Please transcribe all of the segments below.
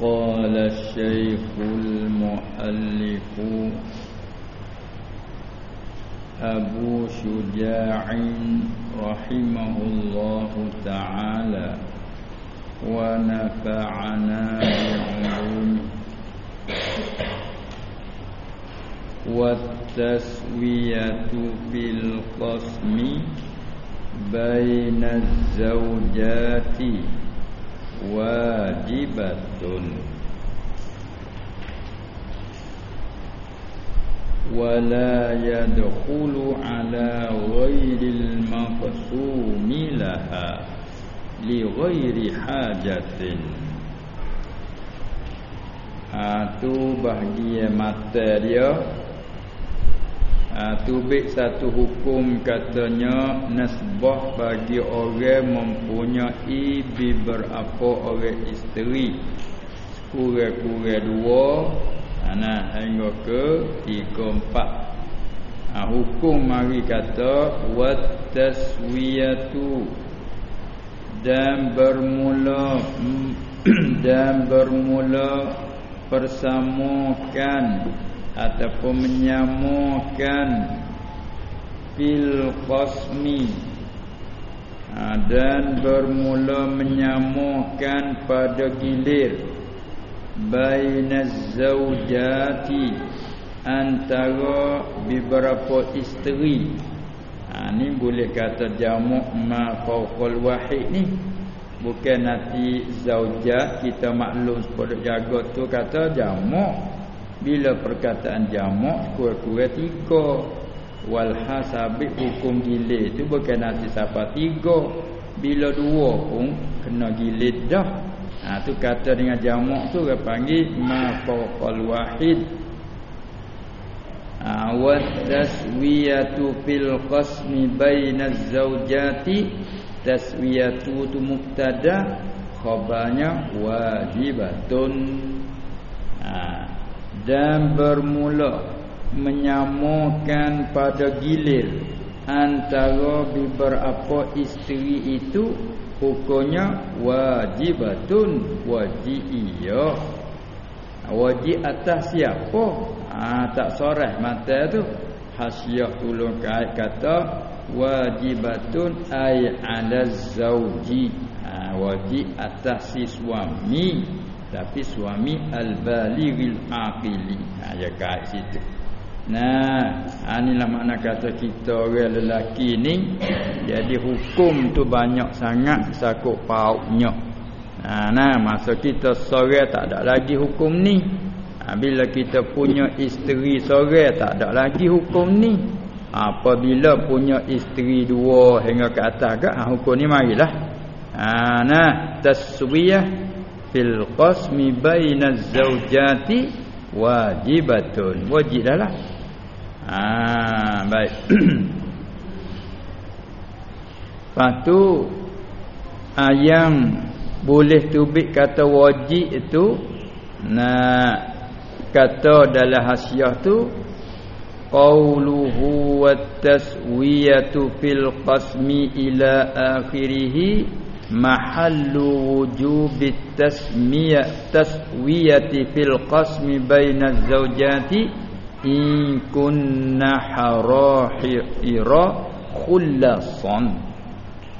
قال الشيخ المؤلف أبو شجاع رحمه الله تعالى ونفعنا بعلومه والتسوية في القسم بين الزوجات. Wajibatun. Wala yadkhulu ala ghairil maqsumi laha li ghairi hajatin. Ha tu bahagian mata dia ha, tubik satu hukum katanya nasbah bagi orang mempunyai beberapa orang isteri? Kurang-kurang dua. Ana ha, hingga ke tiga empat. Ha, hukum mari kata wat taswiyatu dan bermula dan bermula persamakan ataupun menyamakan fil qasmi ha, dan bermula menyamakan pada gilir. Bainaz zaujati antara beberapa isteri. Ha, ni boleh kata jamak ma fawqal wahid ni. Bukan nanti zaujat kita maklum pada jaga tu kata jamak bila perkataan jamak kurang-kurang tiga. Walhasabi hukum gilid tu bukan nanti siapa tiga. Bila dua pun kena gilid dah. Ha, tu kata dengan jamak tu dia panggil ma fawqal wahid. Ha, wa taswiyatu fil qasmi bainaz zawjati taswiyatu tu mubtada khabarnya wajibatun. Ha, dan bermula menyamakan pada gilir antara beberapa isteri itu hukumnya wajibatun wajib iya wajib atas siapa? Ha, tak sorah mata tu. Hasyiah tolong kait kata wajibatun ay ala zauji. Ha, wajib atas si suami tapi suami al-balighil aqili. Ha ya kat situ. Nah ha, inilah makna kata kita orang lelaki ni jadi hukum tu banyak sangat sakut pauknya. Ha, nah masa kita sore tak ada lagi hukum ni ha, bila kita punya isteri sore tak ada lagi hukum ni apabila punya isteri dua hingga ke atas ke ha, hukum ni marilah. Ha, nah taswiyah fil qasmi bainaz zawjati wajibatun. Wajib dah lah ha baik. Patu ayam boleh tubik kata wajib itu nak kata dalam hasiah tu qauluhu wat taswiyatu fil qasmi ila akhirih mahallu wujubit tasmiyah taswiyati fil qasmi bainaz zawjati in kunna harahira khullasan.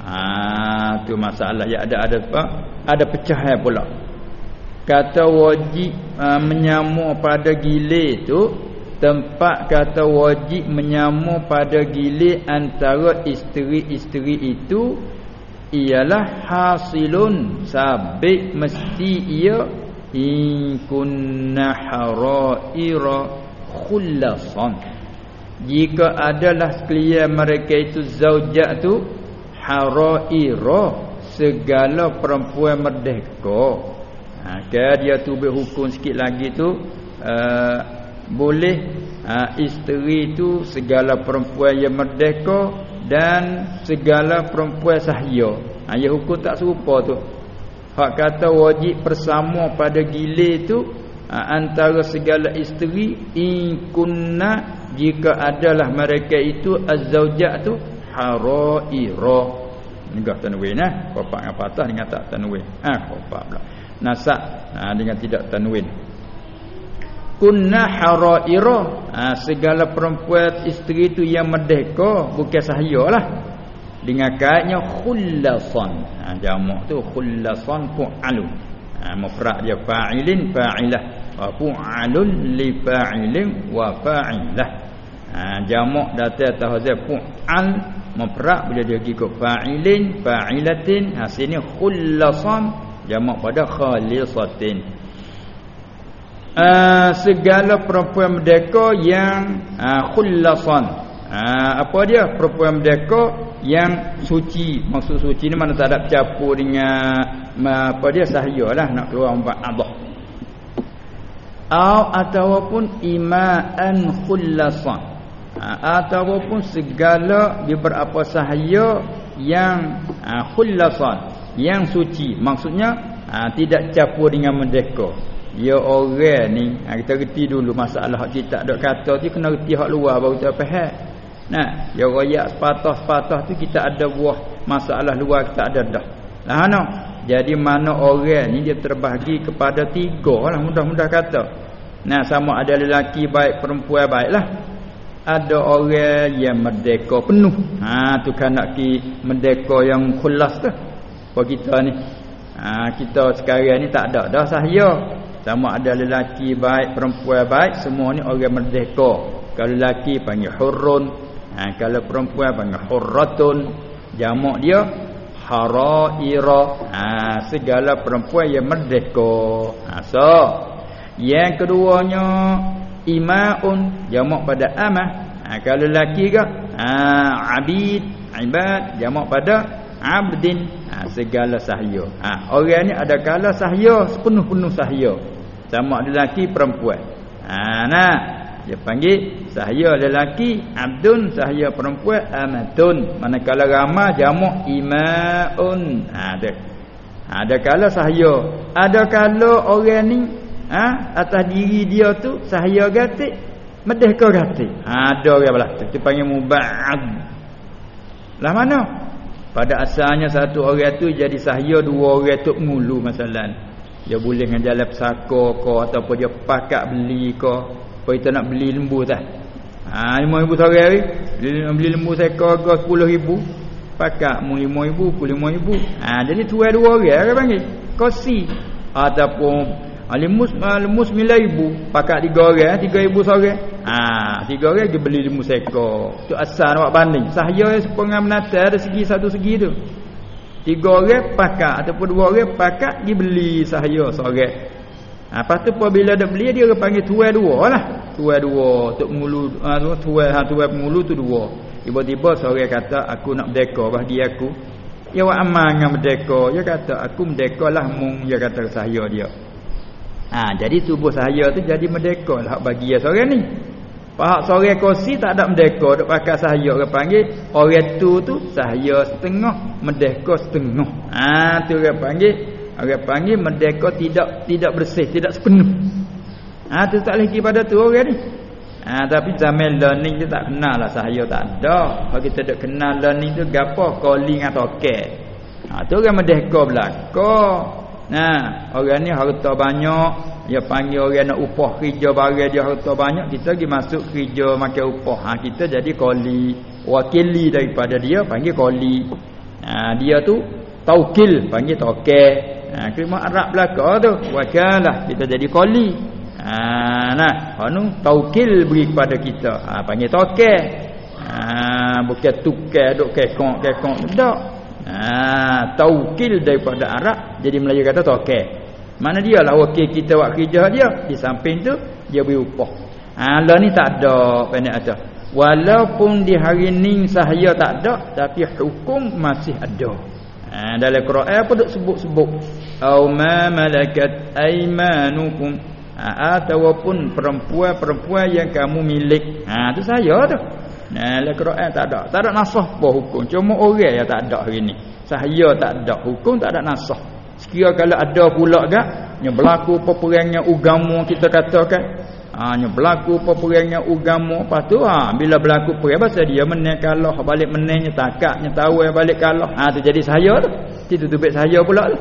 Ah tu masalah ya ada ada apa ada pecahan pula. Kata wajib uh, menyamu pada gilir tu tempat kata wajib menyamu pada gilir antara isteri-isteri itu ialah hasilun. Sabit mesti ia in kunna haraira khullasan. Jika adalah sekalian mereka itu zaujat tu haraira segala perempuan merdeka. Ha kan dia tu berhukum sikit lagi tu uh, boleh uh, isteri tu segala perempuan yang merdeka dan segala perempuan sahaya. Ha ya hukum tak serupa tu. Hak kata wajib bersama pada gilir tu ha, antara segala isteri in kunna jika adalah mereka itu az-zaujat tu haraira. Negah tanwin nah, bapak dengan patah dengan tak tanwin. Ha bapak pula. nasab ha, dengan tidak tanwin kunna haraira. Ha, segala perempuan isteri itu yang merdeka bukan sahaya lah. Dengan kaitnya khullasan ha, jamak tu khullasan fu'alun ha, mufrad dia fa'ilin fa'ilah. Wa fu'alun li fa'ilin wa fa'ilah. Ha, jamak datang atas hazal fu'al mufrad bila dia ikut fa'ilin fa'ilatin. Ha, sini khullasan jamak pada khalisatin uh, segala perempuan merdeka yang uh, khullasan. Uh, apa dia? Perempuan merdeka yang suci. Maksud suci ni mana tak ada campur dengan apa dia? Lah nak keluar empat Allah atau ataupun imaan khullasan. Ataupun segala beberapa sahaya yang khullasan yang suci. Maksudnya ha, tidak campur dengan merdeka ya orang ni ha, kita reti dulu masalah kita dok kata tu kena reti hak luar baru kita faham. Nah ya royak sepatah-sepatah tu kita ada buah masalah luar kita ada dah. Lah no jadi mana orang ni dia terbahagi kepada tiga lah mudah-mudah kata. Nah sama ada lelaki baik perempuan baiklah. Ada orang yang merdeka penuh. Ha tu kan nak ki merdeka yang khulas tu apa kita ni. Ha, kita sekarang ni tak ada dah sahaya sama ada lelaki baik perempuan baik semua ni orang merdeka. Kalau lelaki panggil hurrun ha, kalau perempuan panggil hurratun jamak dia haraira. Ha, segala perempuan yang merdeka. Ha, so yang keduanya imaun jamak pada amah. Ha, kalau lelaki ke? Ha, abid ibad jamak pada abdin. Ha, segala sahaya. Ha, orang ni ada kala sahaya sepenuh-penuh sahaya sama lelaki perempuan. Ha, nah. Dia panggil sahaya lelaki abdun. Sahaya perempuan amatun. Manakala ramah jamak imaun. Ha, ada ada kala sahaya ada kala orang ni ha, atas diri dia tu sahaya gatik medeh kau gatik. Ha, ada orang belah tu. Panggil muba'ad. Lah mana? Pada asalnya satu orang tu jadi sahaya dua orang tu mulu masalah. Dia boleh dengan jalan pesaka ke ataupun dia pakat beli ke. Apa kita nak beli lembu tak? Ha, lima ribu seorang ni. Beli, beli lembu seka ke sepuluh ribu. Pakat mu lima ribu, ku lima ribu. Ha, jadi tuai dua orang orang panggil. Kosi. Ataupun Alimus alimus sembilan ribu pakat tiga orang, tiga ribu seorang. Ah, tiga orang dia beli lima sekor. Tu asal nak banding. Sahaya sepengah menata ada segi satu segi tu. Tiga orang pakat ataupun dua orang pakat dia beli sahaya seorang. Ha, lepas tu apabila dia beli dia orang panggil tuai dua lah. Tuai dua tok mulu ha, tuai ha tuai pemulu tu dua. Tiba-tiba seorang kata aku nak merdeka bagi aku. Ya wa aman dengan merdeka. Dia kata aku merdeka lah mung dia kata sahaya dia. Ha, jadi tubuh saya tu jadi merdeka lah bagi dia seorang ni. Pahak seorang kursi tak ada merdeka. Duk pakai saya orang panggil. Orang tu tu saya setengah. Merdeka setengah. Ha, tu orang panggil. Orang panggil merdeka tidak tidak bersih. Tidak sepenuh. Ha, tu tak lagi pada tu orang ni. Ha, tapi zaman learning tu tak kenal lah saya tak ada. Kalau kita tak kenal learning tu gapo calling atau care. Ha, tu orang merdeka belakang. Nah, orang ni harta banyak, dia panggil orang nak upah kerja barang dia harta banyak, kita pergi masuk kerja makan upah. Ha, kita jadi koli, wakili daripada dia panggil koli. Ha, dia tu taukil panggil toke. Ha, kelima Arab belaka tu, wakalah kita jadi koli. Ha, nah, anu taukil beri kepada kita. Ha, panggil toke. Ha, bukan tukar duk kekok-kekok tak. Ha, taukil daripada Arab jadi Melayu kata tokek. Mana dia lah wakil kita buat kerja dia di samping tu dia beri upah. Ha lah ni tak ada pendek ada. Walaupun di hari ni sahaya tak ada tapi hukum masih ada. Ha, dalam Quran apa duk sebut-sebut? Au ma malakat aymanukum. Ha, ataupun perempuan-perempuan yang kamu milik. Ha tu saya tu. Nah, dalam Quran tak ada. Tak ada nasah apa hukum. Cuma orang yang tak ada hari ni. Sahaya tak ada hukum, tak ada nasah. Sekira kalau ada pula gak yang berlaku peperangan agama kita katakan. Ha, yang berlaku peperangan agama lepas tu ha, bila berlaku perang pasal dia menang kalah balik menangnya takaknya tahu yang balik kalah. Ha tu jadi sahaya tu. Itu tu baik sahaya pula tu.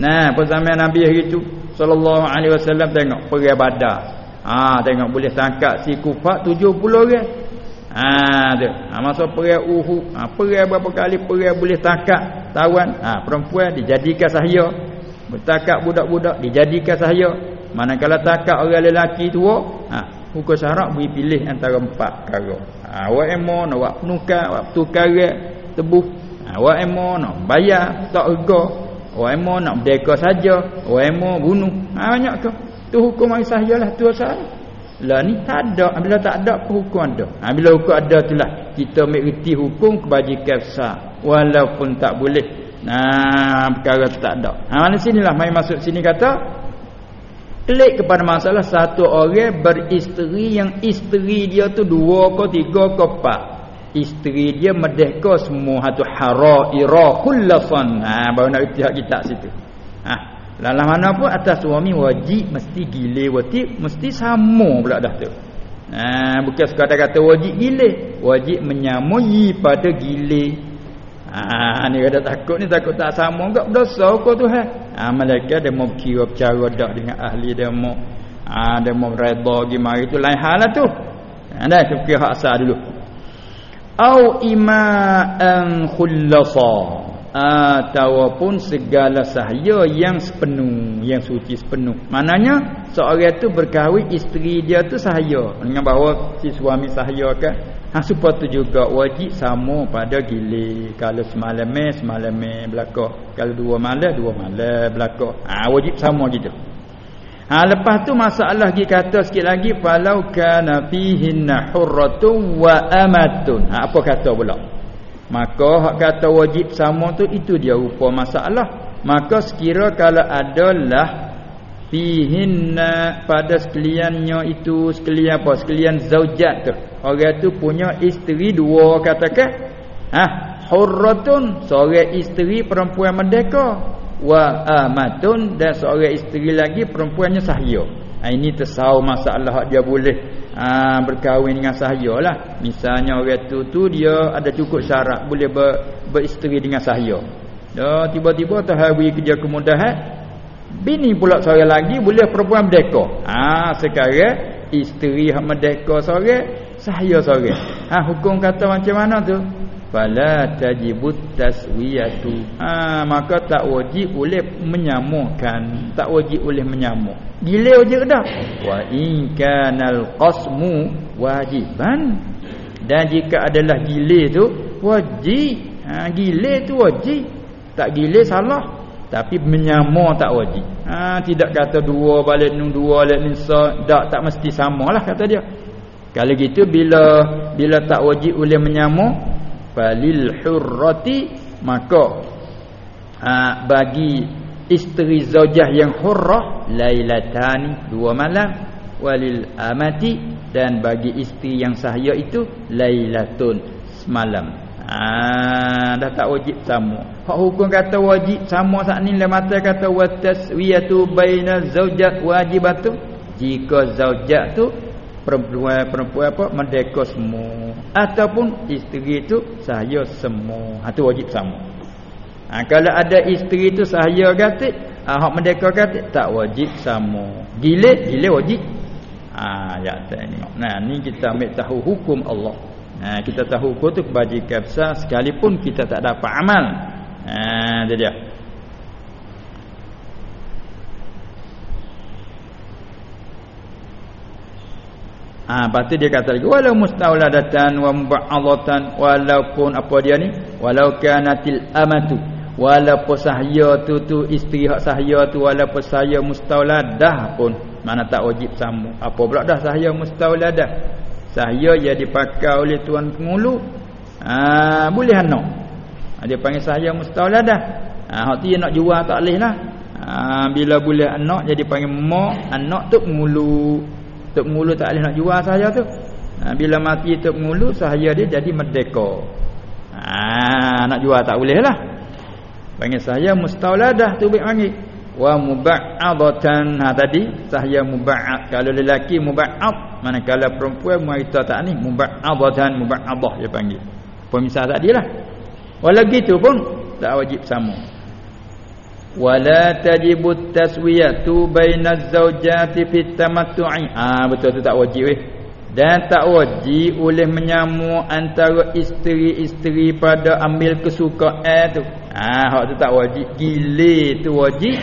Nah, pada zaman Nabi hari itu sallallahu alaihi wasallam tengok perang Badar. Ha tengok boleh tangkap si Kufat 70 orang. Ha tu. Ha masa perang Uhud, ha perang berapa kali perang boleh tangkap tawan. Ha perempuan dijadikan sahaya. Bertakak budak-budak dijadikan sahaya. Manakala takak orang lelaki tua, ha hukum syarak beri pilih antara empat perkara. Ha awak emo nak buat penukan, buat pertukaran tebuh. Ha awak emo nak bayar tak rega. Orang emo nak berdeka saja, orang emo bunuh. Ha banyak ke? Tu hukum mari sahajalah tu asal. Lah ni tak ada, bila tak ada apa hukum ada. Ha bila hukum ada itulah kita mengerti hukum kebajikan besar. Walaupun tak boleh. Nah, perkara tu tak ada. Ha mana sinilah mai masuk sini kata klik kepada masalah satu orang beristeri yang isteri dia tu dua ke tiga ke empat. Isteri dia merdeka semua. Hatu haraira khullasan ha baru nak hak kitab situ ha lalah mana pun atas suami wajib mesti gile wajib mesti sama pula dah tu. Ha bukan sekadar kata wajib gile wajib menyamui pada gile ha ni ada takut ni takut tak sama enggak berdosa kau tu ha malaikat dia mau kira cara dak dengan ahli dia mau ha dia mau redha gimana itu lain hal lah tu. Ha dah tu kira hak asal dulu. Au ima'an khullasa ataupun segala sahaya yang sepenuh yang suci sepenuh. Maknanya seorang itu berkahwin isteri dia tu sahaya. Dengan bahawa si suami sahaya kan ha supaya tu juga wajib sama pada gile kalau semalam semalam belaka kalau dua malam dua malam belaka ha wajib sama gitu. Ha lepas tu masalah lagi kata sikit lagi falau kana fihinna hurratun wa amatun. Ha apa kata pula? Maka hak kata wajib sama tu itu dia rupa masalah. Maka sekira kalau adalah fihinna pada sekaliannya itu sekalian apa? Sekalian zaujat tu. Orang tu punya isteri dua katakan. Ha hurratun seorang isteri perempuan merdeka wa amatun dan seorang isteri lagi perempuannya sahaya. Ha, ini tersau masalah dia boleh ha, berkahwin dengan sahaya lah. Misalnya orang tu tu dia ada cukup syarat boleh ber, beristeri dengan sahaya. Ya, tiba-tiba tahari kerja kemudahan bini pula seorang lagi boleh perempuan merdeka. Ha, sekarang isteri hak merdeka seorang, sahaya seorang. Ha, hukum kata macam mana tu? Fala tajibut taswiyatu. Ha maka tak wajib boleh menyamakan. Tak wajib boleh menyamuk. Gila wajib dah. Wa in kanal qasmu wajiban. Dan jika adalah gila tu wajib. Ha gila tu wajib. Tak gila salah. Tapi menyamuk tak wajib. Ha tidak kata dua balik nun dua balik nun tak tak mesti samalah kata dia. Kalau gitu bila bila tak wajib boleh menyamuk falil hurrati maka ha, bagi isteri zaujah yang hurrah lailatani dua malam walil amati dan bagi isteri yang sahaya itu lailatun semalam. Ha, dah tak wajib sama hak hukum kata wajib sama saat ni dalam mata kata wa taswiyatu baina zaujah wajibatu. Jika zaujah tu perempuan-perempuan apa? Merdeka semua ataupun isteri itu sahaya semua ha tu wajib sama ha, kalau ada isteri itu sahaya kata ha, hak merdeka kata tak wajib sama gila gila wajib. Ha ya tengok nah ni kita ambil tahu hukum Allah. Ha, kita tahu hukum tu kebajikan besar sekalipun kita tak dapat amal. Ha dia dia Ha lepas tu dia kata lagi walau mustauladatan wa mub'adatan walaupun apa dia ni? Walau kanatil amatu walaupun sahaya tu tu isteri hak sahaya tu walaupun saya mustauladah pun mana tak wajib sama apa pula dah sahaya mustauladah sahaya yang dipakai oleh tuan pengulu ha boleh anak ha, dia panggil sahaya mustauladah ha hak tu nak jual tak leh lah ha, bila boleh anak jadi panggil mak anak tu pengulu Tok Mulu tak boleh nak jual sahaja tu. Ha, bila mati Tok Mulu sahaja dia jadi merdeka. Ha, nak jual tak boleh lah. Panggil saya mustauladah tu baik panggil. Wa muba'adatan. Ha tadi saya muba'ad. Kalau lelaki muba'ad. Manakala perempuan muaita tak ni. Muba'adatan muba'adah dia panggil. Pemisah tadi lah. Walau gitu pun tak wajib sama. Wala tajibu taswiyatu bainaz zawjati fit tamattu'i ah betul tu tak wajib weh. Dan tak wajib oleh menyamu antara isteri-isteri pada ambil kesukaan tu. Ah hak tu tak wajib. Gile tu wajib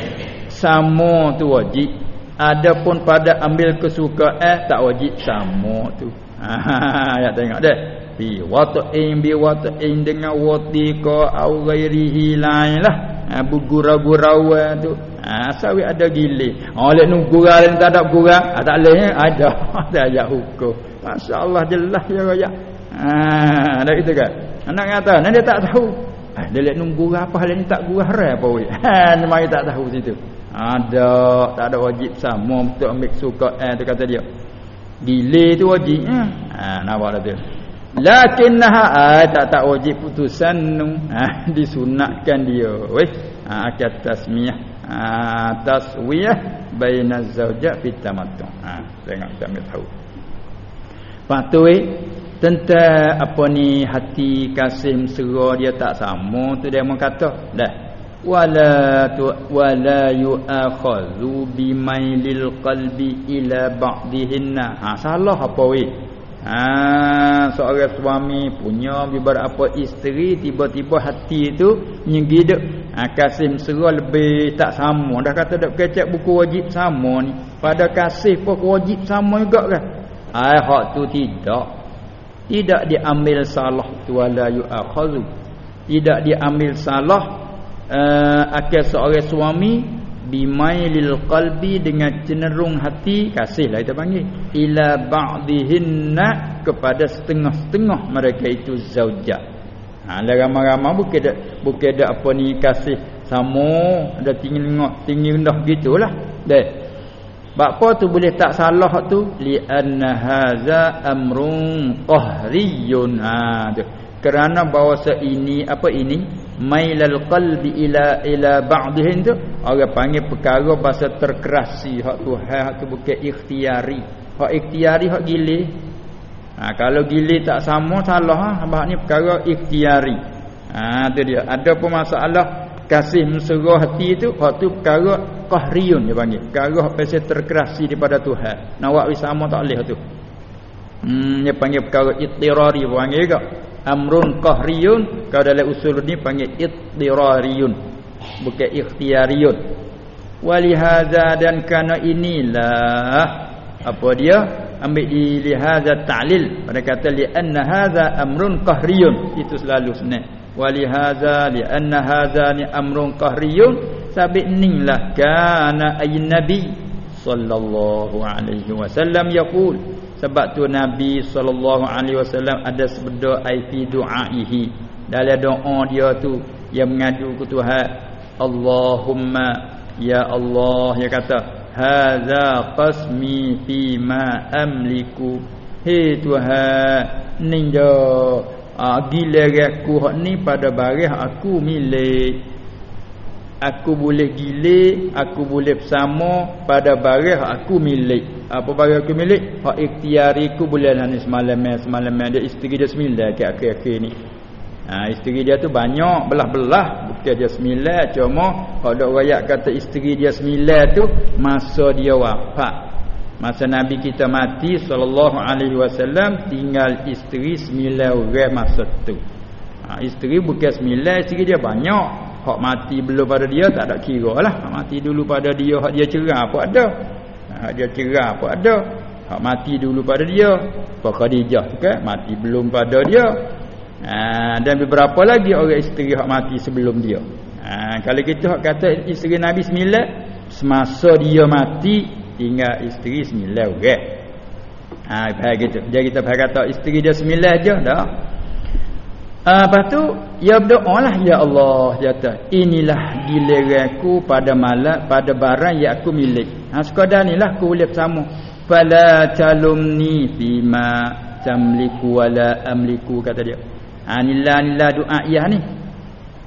sama tu wajib. Adapun pada ambil kesukaan tak wajib sama tu. Ah ya tengok deh. Bi wata'in bi wata'in dengan wati ka au ghairihi lain lah ha, bergurau-gurau tu. Ha, sawi ada gile oleh oh, nunggu gurau tak ada gurau ha, tak boleh eh? ada ada ayat hukum. masya-Allah jelas ya raya ha ada gitu kan? Anak kata nanti dia tak tahu. Dia lihat nunggu apa hal ini tak gurau haram apa weh ha mari tak tahu situ ada tak ada wajib sama untuk ambil suka eh tu kata dia. Gile tu wajib ha nampak dah tu lakinnaha ah, tak tak wajib putusan ah, disunatkan dia. Weh ah, akad tasmiyah ah, taswiyah baina zaujat fi tamattu. Ah tengok kami tahu. Patut eh, tentang apa ni hati kasih mesra dia tak sama tu dia mau kata. Dah. Wala tu wala yu'akhadhu bimailil qalbi ila ba'dihinna. Ha salah apa weh Ha, seorang suami punya beberapa isteri tiba-tiba hati itu nyegiduk ha, kasih mesra lebih tak sama. Dah kata dak kecek buku wajib sama ni. Pada kasih pun wajib sama juga kan ai ha, hak tu tidak. Tidak diambil salah tu wala yu'akhazu. Tidak diambil salah uh, akal seorang suami bimailil qalbi dengan cenderung hati kasihlah kita panggil. Ila ba'dihinna kepada setengah-setengah mereka itu zaujah ha la ramai-ramai bukan ada bukan ada apa ni kasih sama ada tinggi tengok tinggi rendah gitulah. Deh. Apa tu boleh tak salah tu? Li anna hadza amrun qahriyun. Ha tu. Kerana bahawa ini apa ini mailal qalbi ila ila ba'dihin tu orang panggil perkara bahasa terkerasi. Hak tu hak tu bukan ikhtiari. Hak ikhtiari hak gile ha, kalau gile tak sama salah. Ha bah ni perkara ikhtiari. Ha tu dia. Ada pun masalah kasih mesra hati tu hak tu perkara qahriyun dia panggil. Perkara bahasa terkerasi daripada Tuhan. Nak buat sama tak boleh tu. Hmm dia panggil perkara ittirari panggil juga amrun qahriyun. Kalau dalam usul ni panggil ittirariyun. Bukan ikhtiyariyun walihaza dan kana inilah apa dia? Ambil di lihaza ta'lil. Pada kata li anna hadza amrun qahriyun. Itu selalu senang walihaza li anna hadza ni amrun qahriyun. Sabit ninglah kana ayy nabi sallallahu alaihi wasallam yaqul sebab tu Nabi wasallam ada sebeda aiti duaihi. Dalam doa dia tu yang mengadu ke Tuhan Allahumma ya Allah dia kata hadza qasmi fi ma amliku. He Tuhan ninja ah gila aku ni pada barang aku milik aku boleh gile aku boleh bersama pada barang aku milik. Apa barang aku milik? Hak ikhtiariku boleh lah ni semalam semalam dia isteri dia sembilan ke akhir-akhir ni. Ha, isteri dia tu banyak belah-belah. Bukan dia sembilan cuma hak dok rakyat kata isteri dia sembilan tu masa dia wafat. Masa nabi kita mati sallallahu alaihi wasallam tinggal isteri sembilan orang masa tu. Ha, isteri bukan sembilan isteri dia banyak hak mati belum pada dia tak ada kira lah. Hak mati dulu pada dia hak dia cerah apa ada. Hak dia cerah apa ada. Hak mati dulu pada dia. Pak Khadijah tu kan? Mati belum pada dia. Ha, dan beberapa lagi orang isteri hak mati sebelum dia. Ha, kalau kita hak kata isteri Nabi sembilan semasa dia mati tinggal isteri sembilan orang. Ha, gitu. jadi kita kata isteri dia sembilan je dah Ah, lepas tu ya berdoa lah ya Allah dia kata inilah giliranku pada malam pada barang yang aku milik. Ha sekadar nilah aku boleh bersama. Fala talumni bima tamliku wala amliku kata dia. Ha inilah inilah doa ya ni.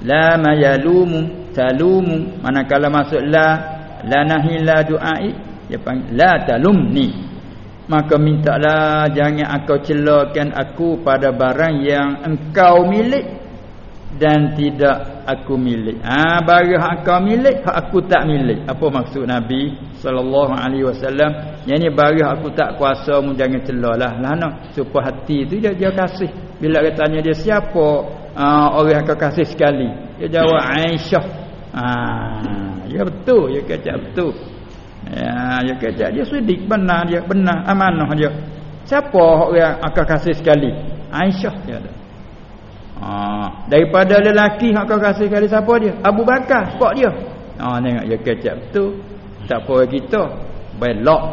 La mayalumu talumu manakala masuk la la nahi la duai dia panggil la talumni maka mintalah jangan aku celakan aku pada barang yang engkau milik dan tidak aku milik. Ah ha, barang hak kau milik, hak aku tak milik. Apa maksud Nabi sallallahu alaihi wasallam? Yang ni barang aku tak kuasa mu jangan celalah. Lah no, supaya hati tu dia dia kasih. Bila dia tanya dia siapa uh, orang yang kau kasih sekali? Dia jawab Aisyah. Ah, ya betul, ya kata betul. Ya, ya kata dia sedik benar dia, benar amanah dia. Siapa orang akan kasih sekali? Aisyah dia ada. Ha, daripada lelaki hak kau kasih kali siapa dia? Abu Bakar, pak dia. Ha tengok dia kecap tu. Tak apa kita. Belok.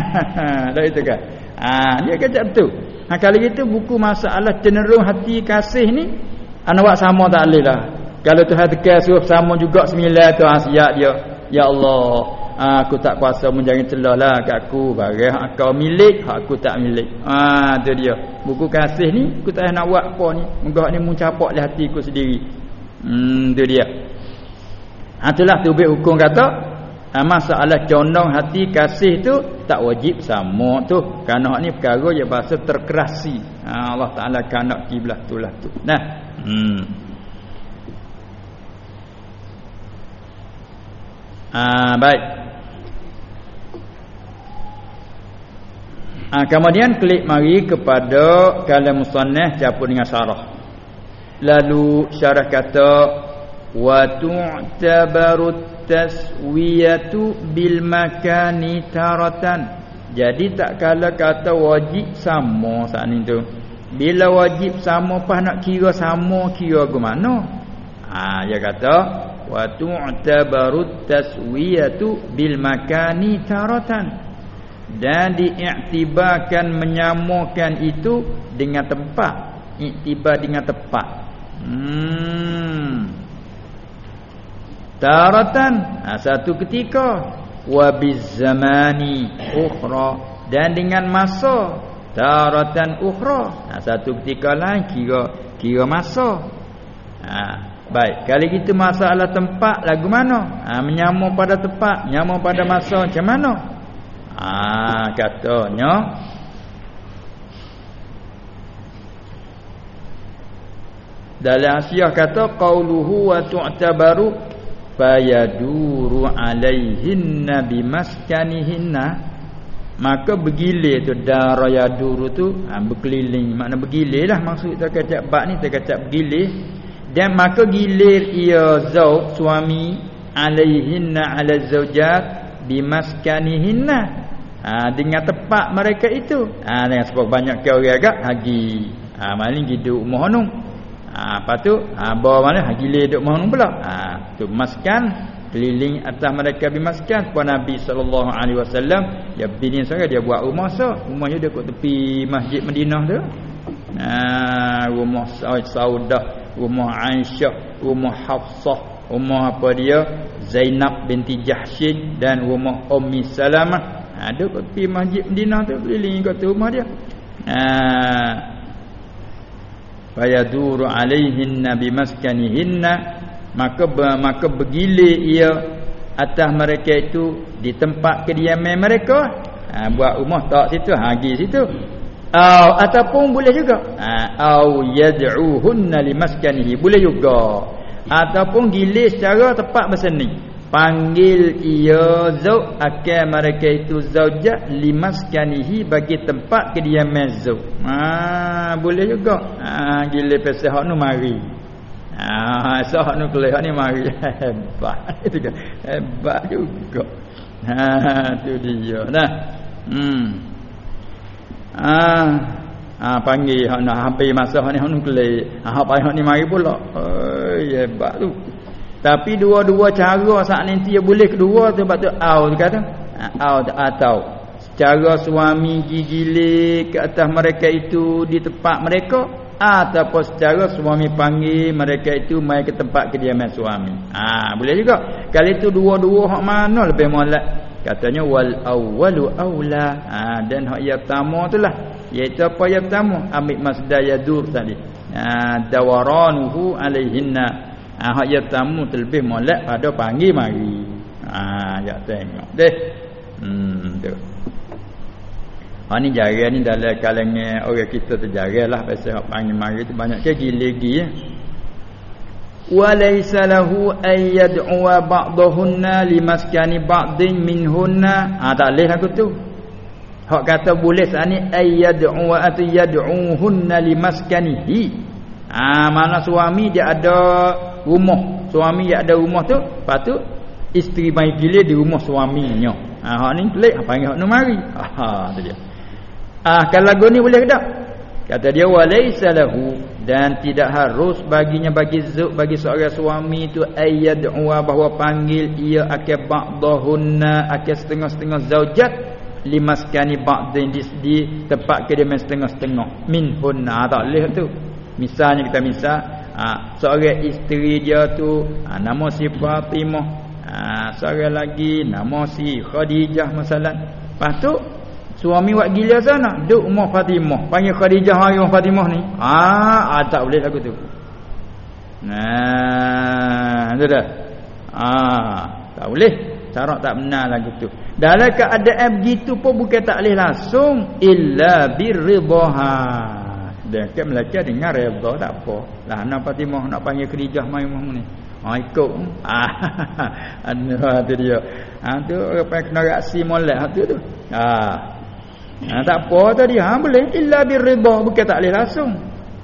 Dah itu kan. Ha dia kecap tu. Ha kali itu buku masalah cenderung hati kasih ni anak buat sama tak boleh lah. Kalau Tuhan tekan suruh sama juga sembilan tu ha, siap dia. Ya Allah, aku tak kuasa menjaga celah lah kat aku. Barang kau milik aku tak milik. Ah tu dia. Buku kasih ni aku tak nak buat apa ni. Moga ni mencapak di hati aku sendiri. Hmm tu dia. Ha itulah tubik hukum kata. Ha, masalah condong hati kasih tu tak wajib sama tu. Kerana ni perkara yang bahasa terkerasi. Ha, Allah Taala kanak kiblah tulah tu. Nah. Hmm. Ah baik. Ha, kemudian klik mari kepada kalam musannaf campur dengan syarah. Lalu syarah kata wa tu'tabaru taswiyatu bil makani taratan. Jadi tak kala kata wajib sama saat ni tu. Bila wajib sama apa nak kira sama kira ke mana? Ha dia kata wa tu'tabaru taswiyatu bil makani taratan dan diiktibarkan menyamakan itu dengan tempat iktibar dengan tempat hmm. Taratan ha, satu ketika wa bizamani ukhra dan dengan masa taratan ukhra ha, satu ketika lain kira kira masa. Ha, baik kali kita masalah tempat lagu mana? Ha, menyamuk pada tempat menyamuk pada masa macam mana Ah katanya. Dalam Asia kata qauluhu wa tu'tabaru fayaduru alaihinna bimaskanihinna. Maka bergilir tu darayaduru tu ha, berkeliling. Makna bergilirlah maksud tak kata bab ni tak kata bergilir. Dan maka gilir ia zauj suami alaihinna ala zaujat bimaskanihinna. Ha, dengan tempat mereka itu. Ha dengan sebab banyak ke orang agak hagi. Ha maling hidup rumah honung. Ha apa tu ha bawa mana hagi le duk rumah honung pula. Ha tu maskan keliling atas mereka bimaskan. Kepada Nabi sallallahu alaihi wasallam ya bini saya dia buat rumah so rumahnya dia kat tepi masjid Madinah tu. Ha rumah Saudah rumah Aisyah rumah Hafsah rumah apa dia Zainab binti Jahsyin dan rumah Ummi Salamah ada ha, pergi masjid Madinah tu keliling kat rumah dia. Ha. Fayaduru alaihin nabi maskanihinna maka maka bergilir ia atas mereka itu di tempat kediaman mereka. Ha, buat rumah tak situ, ha pergi situ. Au ataupun boleh juga. Ha, au yad'uhunna limaskanihi boleh juga. Ataupun gilir secara tepat berseni panggil ia zau. Akan mereka itu zaujah limaskanihi bagi tempat kediaman zau. Ha boleh juga. Ha gile pesah hak nu mari. Ha sah hak nu kelih ni mari. Hebat itu kan hebat juga. Ha tu dia. Nah. Hmm. Ha ha panggil hak nak hampir masa hak ni hak kelih ha hak ni mari pula oh hebat tu tapi dua-dua cara saat nanti dia boleh kedua tu sebab tu au dia kata. Au atau secara suami gigile ke atas mereka itu di tempat mereka ataupun secara suami panggil mereka itu mai ke tempat kediaman suami. Ah ha, boleh juga. Kali itu dua-dua hak mana lebih molek? Katanya wal awwalu aula. Ha, dan hak yang pertama itulah iaitu apa yang pertama ambil masdar yadur tadi. Ha, dawaranuhu alaihinna ha, ya tamu terlebih molek pada panggil mari. Ah ya tengok. Deh. Hmm tu. Ha ni jarang ni dalam kalangan orang kita tu jaranglah pasal hak panggil mari tu banyak ke gila-gila ya. walaysa lahu ay yad'u ba'dahunna limaskani ba'din minhunna ah tak leh lagu tu hak kata boleh sani ay yad'u atu yad'uhunna limaskanihi. Ah mana suami dia ada rumah. Suami dia ada rumah tu patut isteri mai pilih di rumah suaminya. Ah hak ni pelik. Apa panggil hak nu mari? Ah tu dia. Ah kalau lagu ni boleh tak? Kata dia walaysa lahu. Dan tidak harus baginya bagi zuk bagi seorang suami itu ayyad'u bahawa panggil ia akan ba'dahunna akan setengah-setengah zaujat limaskani ba'din di, di tempat ke dia setengah-setengah minhunna tak leh tu misalnya kita misal ha, seorang isteri dia tu ha, nama si Fatimah ha, seorang lagi nama si Khadijah masalah lepas tu Suami buat gila sana, duk rumah Fatimah. Panggil Khadijah mari rumah Fatimah ni. Ah, ah tak boleh lagu tu. Nah, tu dah. Ah, tak boleh. Syarat tak benar lagu tu. Dalam keadaan begitu pun bukan tak boleh langsung illa birridha. Dan kan Melaka dengar redha tak apa. Lah nak Fatimah nak panggil mari rumah ni. Ha ikut. Ah, anu tu dia. Ha tu orang kena reaksi molek ha tu tu. Ah. Ha, tak apa tadi ha boleh illa birridha bukan tak boleh langsung.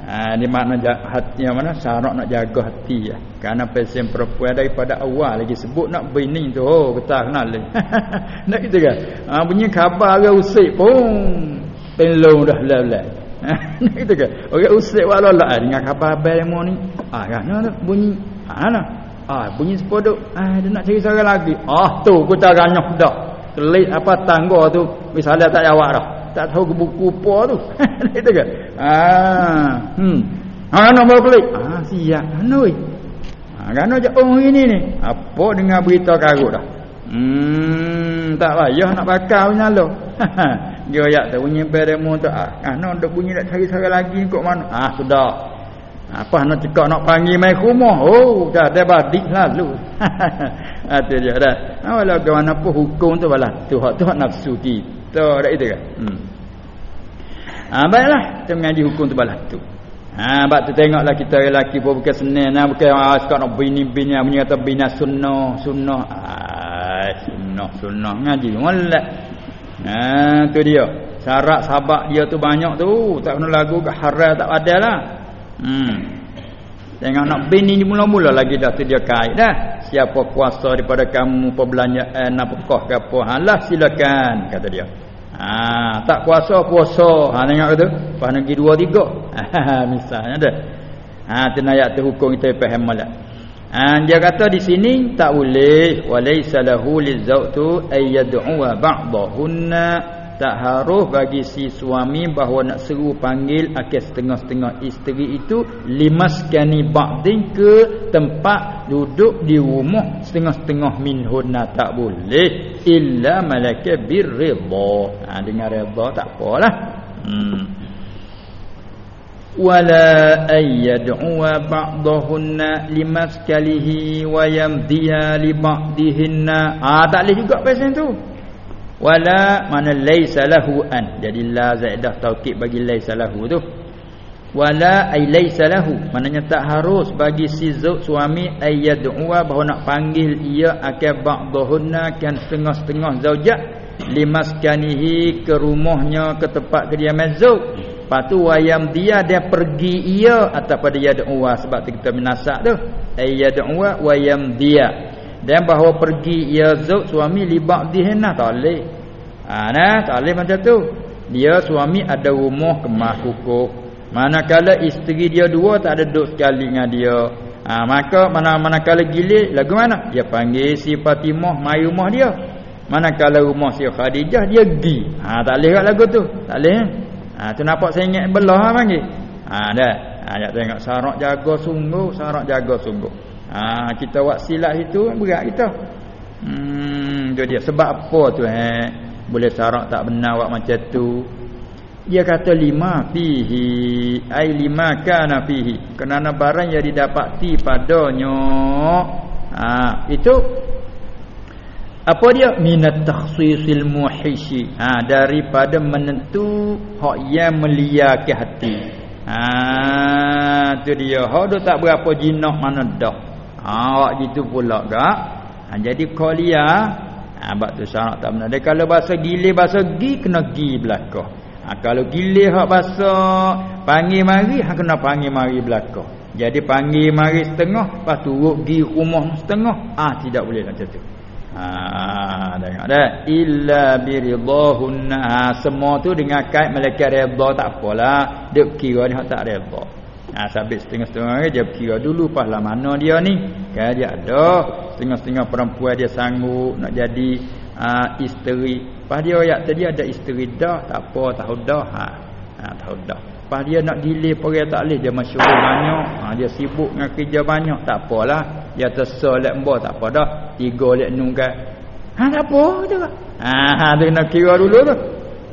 Ha ni makna hati yang mana syarat nak jaga hati ya. Kerana pesen perempuan daripada awal lagi sebut nak bini tu oh betul kenal ni. nak gitu kan. Ha bunyi khabar orang usik pun pelong dah lelai. nak gitu kan. Orang usik wala lah dengan khabar abang yang ni. Ah kan no, bunyi ha nah. Ah bunyi sepodok. Ah dia nak cari seorang lagi. Ah tu aku tak ganyak dah kelik apa tangga tu misalnya tak jawab dah tak tahu buku apa tu. Itu kan? Ah hmm. Ha nak mau kelik ah siap. Anu ha kan aja oh ini ni. Apa dengan berita karut dah? Hmm tak payah nak bakar nyalo dia ayat tu bunyi beremu tu. Ah kan nak bunyi nak cari cara lagi kok mana? Ah sudah. Apa nak cekak nak panggil mai rumah. Oh, dah dah badik lalu. ha tu dia dah. Ha walau ke mana pun hukum tu balah. Tu hak tu hak nafsu kita. Dak itu kan. Hmm. Ha baiklah, kita mengaji hukum tu balah tu. Ha bab tu tengoklah kita lelaki pun bukan senang nah bukan ah sekat nak bini-bini punya kata bina sunnah, sunnah. Ah sunnah, sunnah ngaji molek. Ha tu dia. Syarat sahabat dia tu banyak tu. Tak kena lagu ke haram tak ada lah. Hmm. Tengok nak bini ni mula-mula lagi dah tu dia kait dah. Siapa kuasa daripada kamu perbelanjaan nafkah ke apa halah silakan kata dia. Ha, tak kuasa puasa. Ha tengok tu. Pas nak dua tiga. Ha misalnya dah. Ha tenayat tu hukum kita faham malak. Ha dia kata di sini tak boleh walaisa lahu lizautu ayyad'u ba'dahunna tak harus bagi si suami bahawa nak seru panggil akhir setengah-setengah isteri itu limaskani ba'din ke tempat duduk di rumah setengah-setengah minhunna tak boleh. Illa malaka birridha. Ha dengan redha tak apalah. Hmm. Wala ayyad'u ba'dahunna limaskalihi wa yamdiya li ba'dihinna. Ah tak boleh juga pasal tu wala mana laisa lahu an. Jadi la zaidah taukid bagi laisa lahu tu. Wala ay laisa lahu. Maknanya tak harus bagi si zauj suami ayyad'u bahawa nak panggil ia akan ba'dahunna kan setengah-setengah zaujat. Limaskanihi ke rumahnya ke tempat kediaman zauj patu wayam dia dia pergi ia atau pada yad'u sebab kita menasak tu. Ayyad'u wayam dia dan bahawa pergi ia zauj suami li ba'dihna tak boleh. Ha nah boleh macam tu. Dia suami ada rumah kemah kukuh. Manakala isteri dia dua tak ada duduk sekali dengan dia. Ha maka mana manakala gilir lagu mana? Dia panggil si Fatimah mai rumah dia. Manakala rumah si Khadijah dia gi. Ha tak boleh kat lagu tu. Tak boleh ha tu nampak saya ingat belah ha panggil. Ha dah. Ha tengok syarat jaga sungguh syarat jaga sungguh Ha, kita buat silap itu berat kita. Hmm, tu dia sebab apa tu eh? Boleh syarat tak benar buat macam tu. Dia kata lima fihi ai lima kana fihi. Kerana barang yang didapati padanya ha, itu apa dia minat takhsisil muhishi ha, daripada menentu hak yang melia ke hati ha tu dia hak tak berapa jinak mana dah ha awak gitu pula gak ha, jadi qalia ha bab tu syarat tak benar. Dia kalau bahasa gile bahasa gi kena gi belakang. Ha, kalau gile hak bahasa panggil mari hak kena panggil mari belakang. Jadi panggil mari setengah lepas turut gi rumah setengah. Ah ha, tidak boleh macam tu. Ha tengok dah. Illa biridahunna. Ha, semua tu dengan kait malaikat redha tak apalah. Dia kira ni tak redha ha sabit setengah-setengah dia kira dulu pahala mana dia ni. Kan dia ada. Setengah-setengah perempuan dia sanggup nak jadi ha, isteri. Pas dia ayat tadi ada isteri dah tak apa tahu dah ha ha tahu dah pas dia nak delay pergi tak boleh dia masyhur banyak. Ha, dia sibuk dengan kerja banyak tak apalah. Dia tersa lek mbah tak apa dah. Tiga lek nunggal. Ha tak apa ha ha tu nak kira dulu tu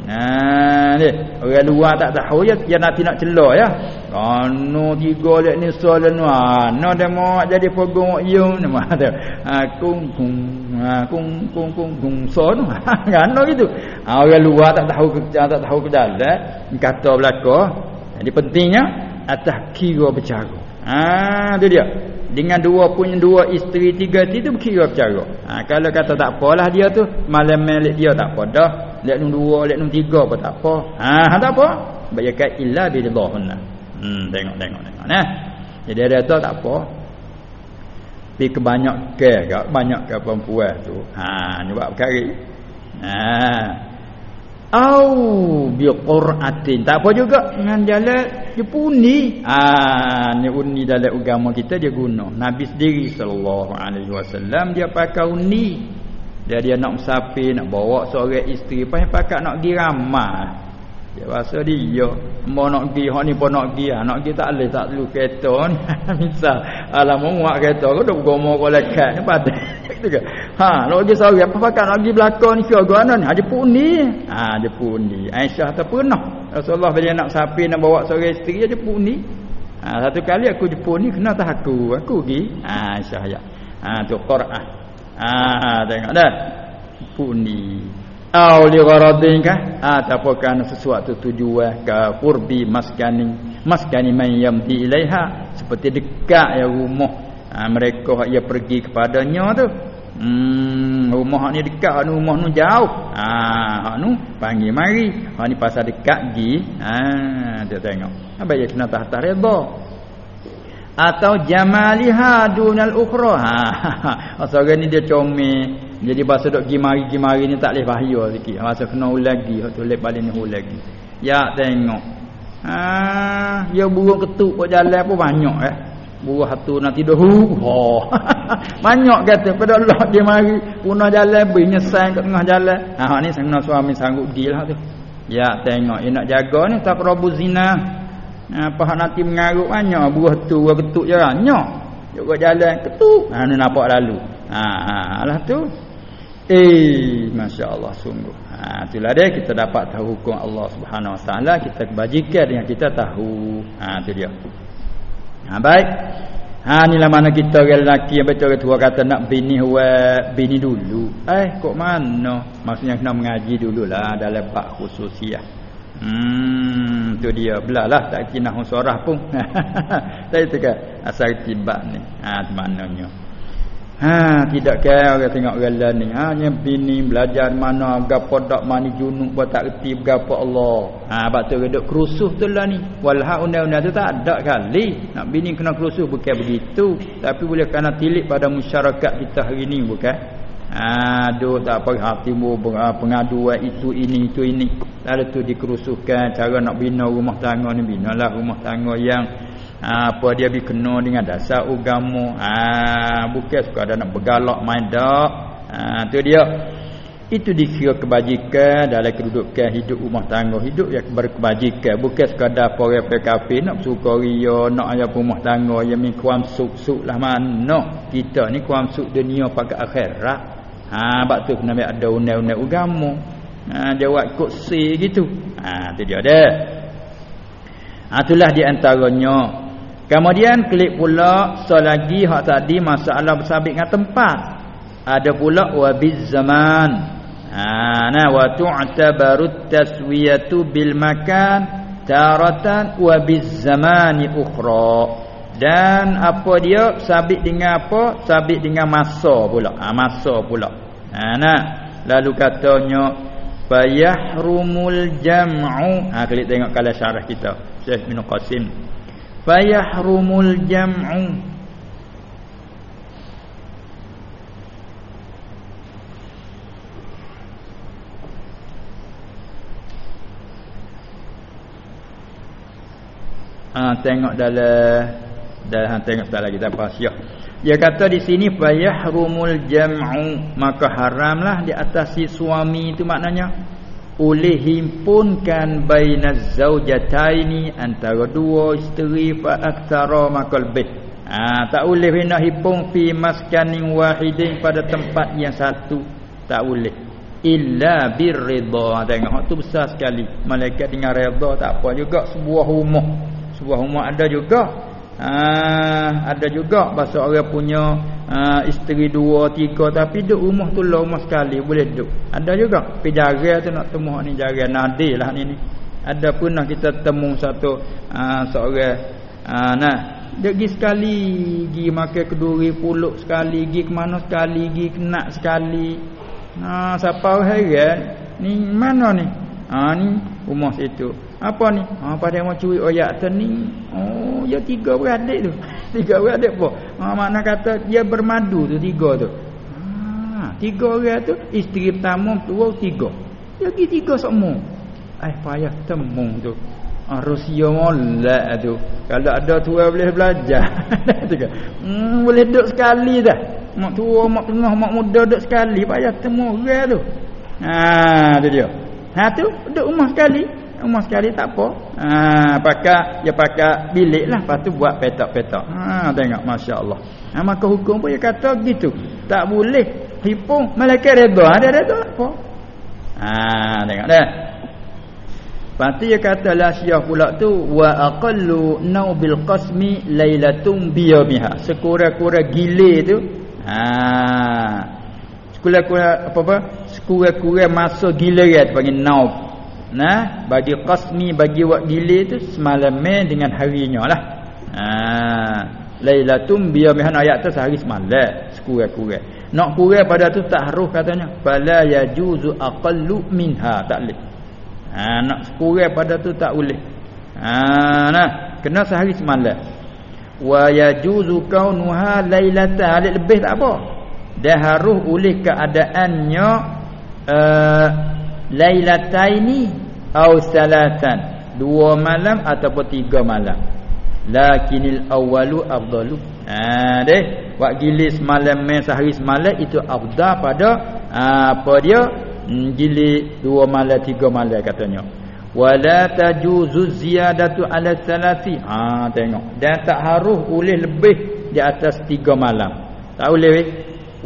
ha ni. Orang luar tak tahu ya dia nak celah ya. Kono tiga lek ni soal nu ha no mau jadi pegung yung ni mah tu. Ha kung kung. Ha kung kung kung kung. So nu ha kan gitu. Ha orang luar tak tahu kerja tak tahu kerja dah kata belaka. Jadi pentingnya atas kira bercara. Ha tu dia. Dengan dua punya dua isteri tiga itu berkira bercara. Ha, kalau kata tak apalah dia tu malam melik dia tak apa dah nun dua lihat nun tiga pun tak apa. Ha, tak apa. Bayakan illa bidallahunna hmm tengok tengok tengok nah. Jadi dia kata tak apa. Tapi kebanyak ke banyak ke perempuan tu. Ha ni buat perkara. Ha. Au bi qur'atin. Tak apa juga dengan jalan jepuni ah ni uni dalam agama kita dia guna. Nabi sendiri sallallahu alaihi wasallam dia pakai uni dia dia nak musafir nak bawa seorang isteri. Pakai nak diramah dia rasa dia mau nak pergi hak ni pun nak pergi. Ha, nak pergi tak boleh tak perlu kereta ni. Misal alam muak kereta kau duk gomo kau lekat ni pada ha nak pergi sawi apa pakai nak pergi belakang ni kau gua ni ada pun ni. Ha ada pun ni. Aisyah tak pernah Rasulullah bila nak sapi nak bawa seorang isteri ada pun ni. Ha satu kali aku jepun ni kena tak aku aku pergi. Ha Aisyah ya. Ha tu Quran ha tengok dah. Pun ni au li gharadin kah? Ataupun sesuatu tujuan ke qurbi maskani maskani man yamdi ilaiha. Seperti dekat ya rumah. Ha, mereka yang pergi kepadanya tu. Hmm rumah ni dekat ni rumah ni jauh. Ha hak nu panggil mari. Hak ni pasal dekat gi. Ha dia tengok. Apa dia kena tahta redha atau jamaliha dunal ukhra ha asal ni dia comel jadi bahasa dok gi mari gi mari ni tak leh bahaya sikit. Masa kena lagi, hak tu leh balik ni lagi. Ya tengok. Ha, ya burung ketuk kok jalan pun banyak eh. Burung satu nak tidur hu. Oh. banyak kata pada Allah dia mari punah jalan bi nyesal kat tengah jalan. Ha ni sana suami sanggup gilah tu. Ya tengok, dia nak jaga ni tak rabu zina. Ha, apa nanti mengarut banyak buah tu buah ketuk je banyak. Juga jalan ketuk. Ha ni nampak lalu. Ha, ha alah tu. Eh masya-Allah sungguh. Ha itulah dia kita dapat tahu hukum Allah Subhanahu Wa Taala kita kebajikan dengan kita tahu. Ha tu dia. Ha baik. Ha inilah mana kita orang lelaki yang betul tua kata nak bini wa bini dulu. Eh kok mana? Maksudnya kena mengaji dululah dalam bab khususiah. Hmm tu dia belalah tak kena husurah pun. Saya kan asal tibak ni. Ha di mananya. Ha tidak kaya orang tengok galan ni. Ha nya bini belajar mana gapo dak mani junub buat tak reti gapo Allah. Ha bab tu duk kerusuh tu lah ni. Walha undang-undang tu tak ada kali. Nak bini kena kerusuh bukan begitu. Tapi boleh kena tilik pada masyarakat kita hari ni bukan. Ha tak apa hati mu pengaduan itu ini itu ini. Lalu tu dikerusuhkan cara nak bina rumah tangga ni binalah rumah tangga yang ha, apa dia bi kena dengan dasar agama. Ha bukan sekadar nak bergalak main dak. Ha tu dia. Itu dikira kebajikan dalam kedudukan hidup rumah tangga. Hidup yang berkebajikan. Bukan sekadar orang PKP nak suka ria nak ayah rumah tangga yang min kuam suk-suk lah mana kita ni kuam suk dunia pakai akhirat. Ha bab tu kena ada undang-undang agama ha jawab kursi gitu. Ha tu dia dah ha itulah di antaranya. Kemudian klik pula selagi hak tadi masalah bersabit dengan tempat. Ada pula wa zaman. Ha nah wa tu'tabaru taswiyatu bil makan taratan wa bizamani ukhra. Dan apa dia? Sabit dengan apa? Sabit dengan masa pula. Ha, masa pula. Ha nah lalu katanya fayahrumul jam'u. Ha klik tengok kalau syarah kita. Syekh bin Qasim. Fayahrumul jam'u. Ha, tengok dalam dalam ha, tengok tak lagi. Tak apa siap. Dia kata di sini fayahrumul jam'u maka haramlah di atas si suami itu maknanya oleh himpunkan bainaz zaujataini antara dua isteri fa aktsara maka lebih. Ha, tak boleh nak himpun fi maskanin wahidin pada tempat yang satu. Tak boleh. Illa birridha. Tengok tu besar sekali. Malaikat dengan redha tak apa juga sebuah rumah sebuah rumah ada juga ha, ada juga bahasa orang punya ha, isteri dua tiga tapi duk rumah tu lah rumah sekali boleh duk ada juga tapi jaga tu nak temu ni jaga nadir lah ni ni. Ada pernah kita temu satu ha, seorang. Ha, nah dia pergi sekali pergi makan keduri puluk sekali pergi ke mana sekali pergi kena sekali. Ha, siapa heran ni mana ni? Ha, ni rumah situ apa ni? Ha pada yang curi oyak tu ni. Oh, ya tiga beradik tu. Tiga beradik apa? Ha makna kata dia bermadu tu tiga tu. Ha tiga orang tu isteri pertama tua tiga. Lagi tiga semua. Eh payah temu tu. Ha Rusia molek tu. Kalau ada tua boleh belajar. hmm, boleh duduk sekali dah. Mak tua, mak tengah, mak muda duduk sekali. Payah temu orang tu. Ha tu dia. Ha tu duduk rumah sekali rumah sekali tak apa. Ha pakai ya pakai bilik lah lepas tu buat petak-petak. Ha tengok masya-Allah. Ha maka hukum pun dia kata gitu. Tak boleh hipung malaikat redha. Ada redha apa? Ha tengok dah. Pasti dia kata la syah pula tu wa aqallu nau bil qasmi lailatum biha. Sekurang-kurang gile tu. Ha sekurang-kurang apa-apa? Sekurang-kurang masa gila dia panggil nau Nah, bagi qasmi bagi wak gile tu semalam dengan harinya lah. Ha, lailatum biyamihan ayat tu sehari semalam sekurang-kurang. Nak kurang pada tu tak harus katanya. Fala yajuzu aqallu minha tak boleh. Ha, nak kurang pada tu tak boleh. Ha, nah, kena sehari semalam. Wa yajuzu kaunuha lailatan lebih tak apa. Dah harus oleh keadaannya uh, lailataini au salatan. Dua malam ataupun tiga malam. Lakinil awwalu afdalu. Ha deh. Buat gilis malam main sehari semalam itu afdal pada ha, apa dia? Hmm, gilis dua malam tiga malam katanya. Wala tajuzu ziyadatu ala salati. Ha tengok. Dan tak harus boleh lebih di atas tiga malam. Tak boleh weh.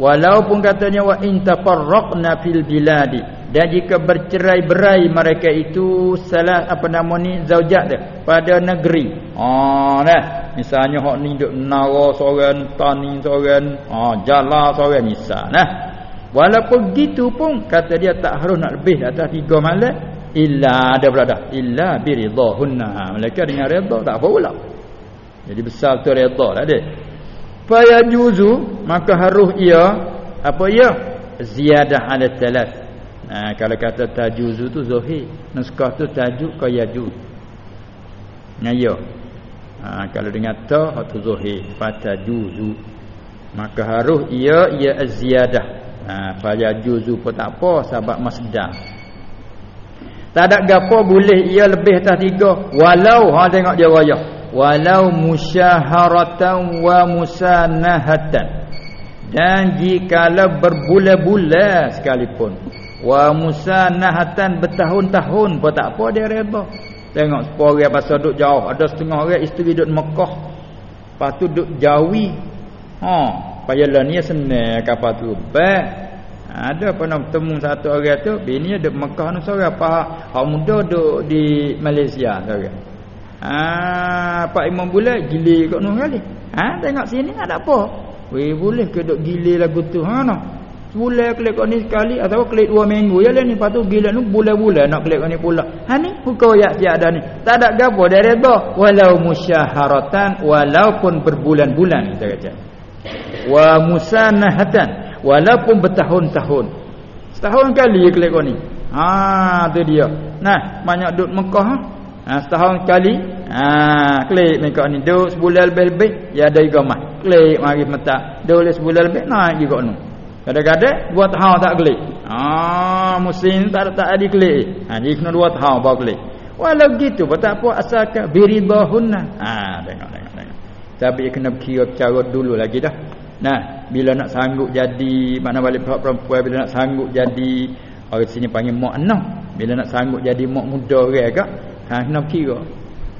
Walaupun katanya wa in tafarraqna fil biladi dan jika bercerai-berai mereka itu salah apa nama ni zaujat dia pada negeri. Ha nah. Misalnya hok ni duk nara seorang tani seorang ha jala seorang misal nah. Walaupun gitu pun kata dia tak harus nak lebih atas tiga malam illa ada berada illa biridahunna. Mereka dengan redha tak apa pula. Jadi besar tu redha lah dia. Fa yajuzu maka harus ia apa ia? Ziyadah ala thalath Ha, kalau kata tajuzu tu zahir. Naskah tu tajuk ke yaju. Ngaya. Ha, kalau dengan ta tu zahir. Fatajuzu. Maka harus ia ia ziyadah. Ha, fayajuzu pun tak apa sebab masdar. Tak ada gapo boleh ia lebih atas tiga. Walau ha tengok dia raya. Walau musyaharatan wa musanahatan. Dan jika berbulan-bulan sekalipun wa musanahatan bertahun-tahun pun tak apa dia redha tengok sepuluh orang pasal duduk jauh ada setengah orang isteri duduk Mekah. Lepas tu duduk Jawi. Ha payalah ni senang kapal tu. Baik ada pernah bertemu satu orang tu bini duduk Mekah ni seorang apa? Hak muda duduk di Malaysia seorang. Ha pak imam bulat gile kat noh kali. Ha tengok sini ada apa? Weh boleh ke duduk gile lagu tu ha noh Bulan klik kau ni sekali atau klik dua minggu ya ni lepas tu gila ni bulan-bulan nak klik kau ni pula. Ha ni hukum ya tiada ni. Tak ada gapo dia redha walau musyaharatan walaupun berbulan-bulan kita kata. Wa musanahatan walaupun bertahun-tahun. Setahun kali klik kau ni. Ha tu dia. Nah, banyak duduk Mekah ha. ha setahun kali. Ha klik mereka ni duduk sebulan lebih-lebih ya ada juga mah. Klik mari metak. Duduk sebulan lebih naik juga ni. Kadang-kadang dua tahun tak klik. Ah, musim tak tak ada klik. Ha, dia kena dua tahun baru klik. Walau gitu, tak apa asalkan biridahunna. Ah, tengok tengok tengok. Tapi kena kira cara dulu lagi dah. Nah, bila nak sanggup jadi mana balik pihak perempuan bila nak sanggup jadi orang sini panggil mak enam. Bila nak sanggup jadi mak muda orang ke? Ha, kena kira.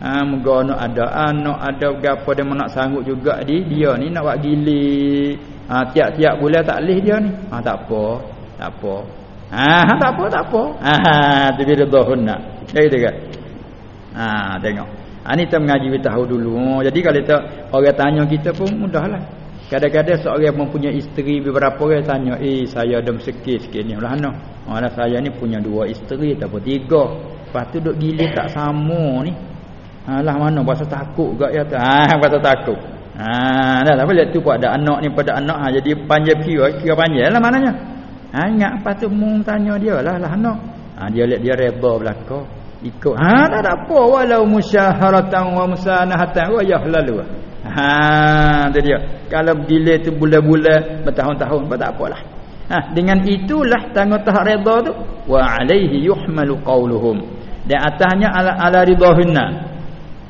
Ha, moga nak ada anak ada gapo dia nak sanggup juga di dia ni nak buat gilik ha, tiap-tiap bulan tak leh dia ni. Ha, tak apa tak apa. Ha, tak apa tak apa. Ha, tapi dia dohun nak. Jadi kan ha, tengok. Ha, ni kita mengaji kita tahu dulu. Jadi kalau kita orang tanya kita pun mudahlah. Kadang-kadang seorang mempunyai isteri beberapa orang tanya eh saya ada sikit-sikit ni. Lah no. Malah saya ni punya dua isteri ataupun tiga. Lepas tu duk gila tak sama ni. Alah mana pasal takut gak ya? Ha pasal takut Ha dah lah boleh tu pun ada anak ni pada anak ha jadi panjang kira kira panjang lah maknanya. Ha ingat apa tu mung tanya dia lah lah anak. Ha dia lihat dia redha belaka. Ikut ha tak ada apa walau musyaharatan wa musanahatan wa ya lalu. Ha tu dia. Kalau bila tu bulan-bulan bertahun-tahun apa tak apalah. Ha dengan itulah tanggung tahap redha tu wa alaihi yuhmalu qauluhum. Dan atasnya ala, ala ridahunna.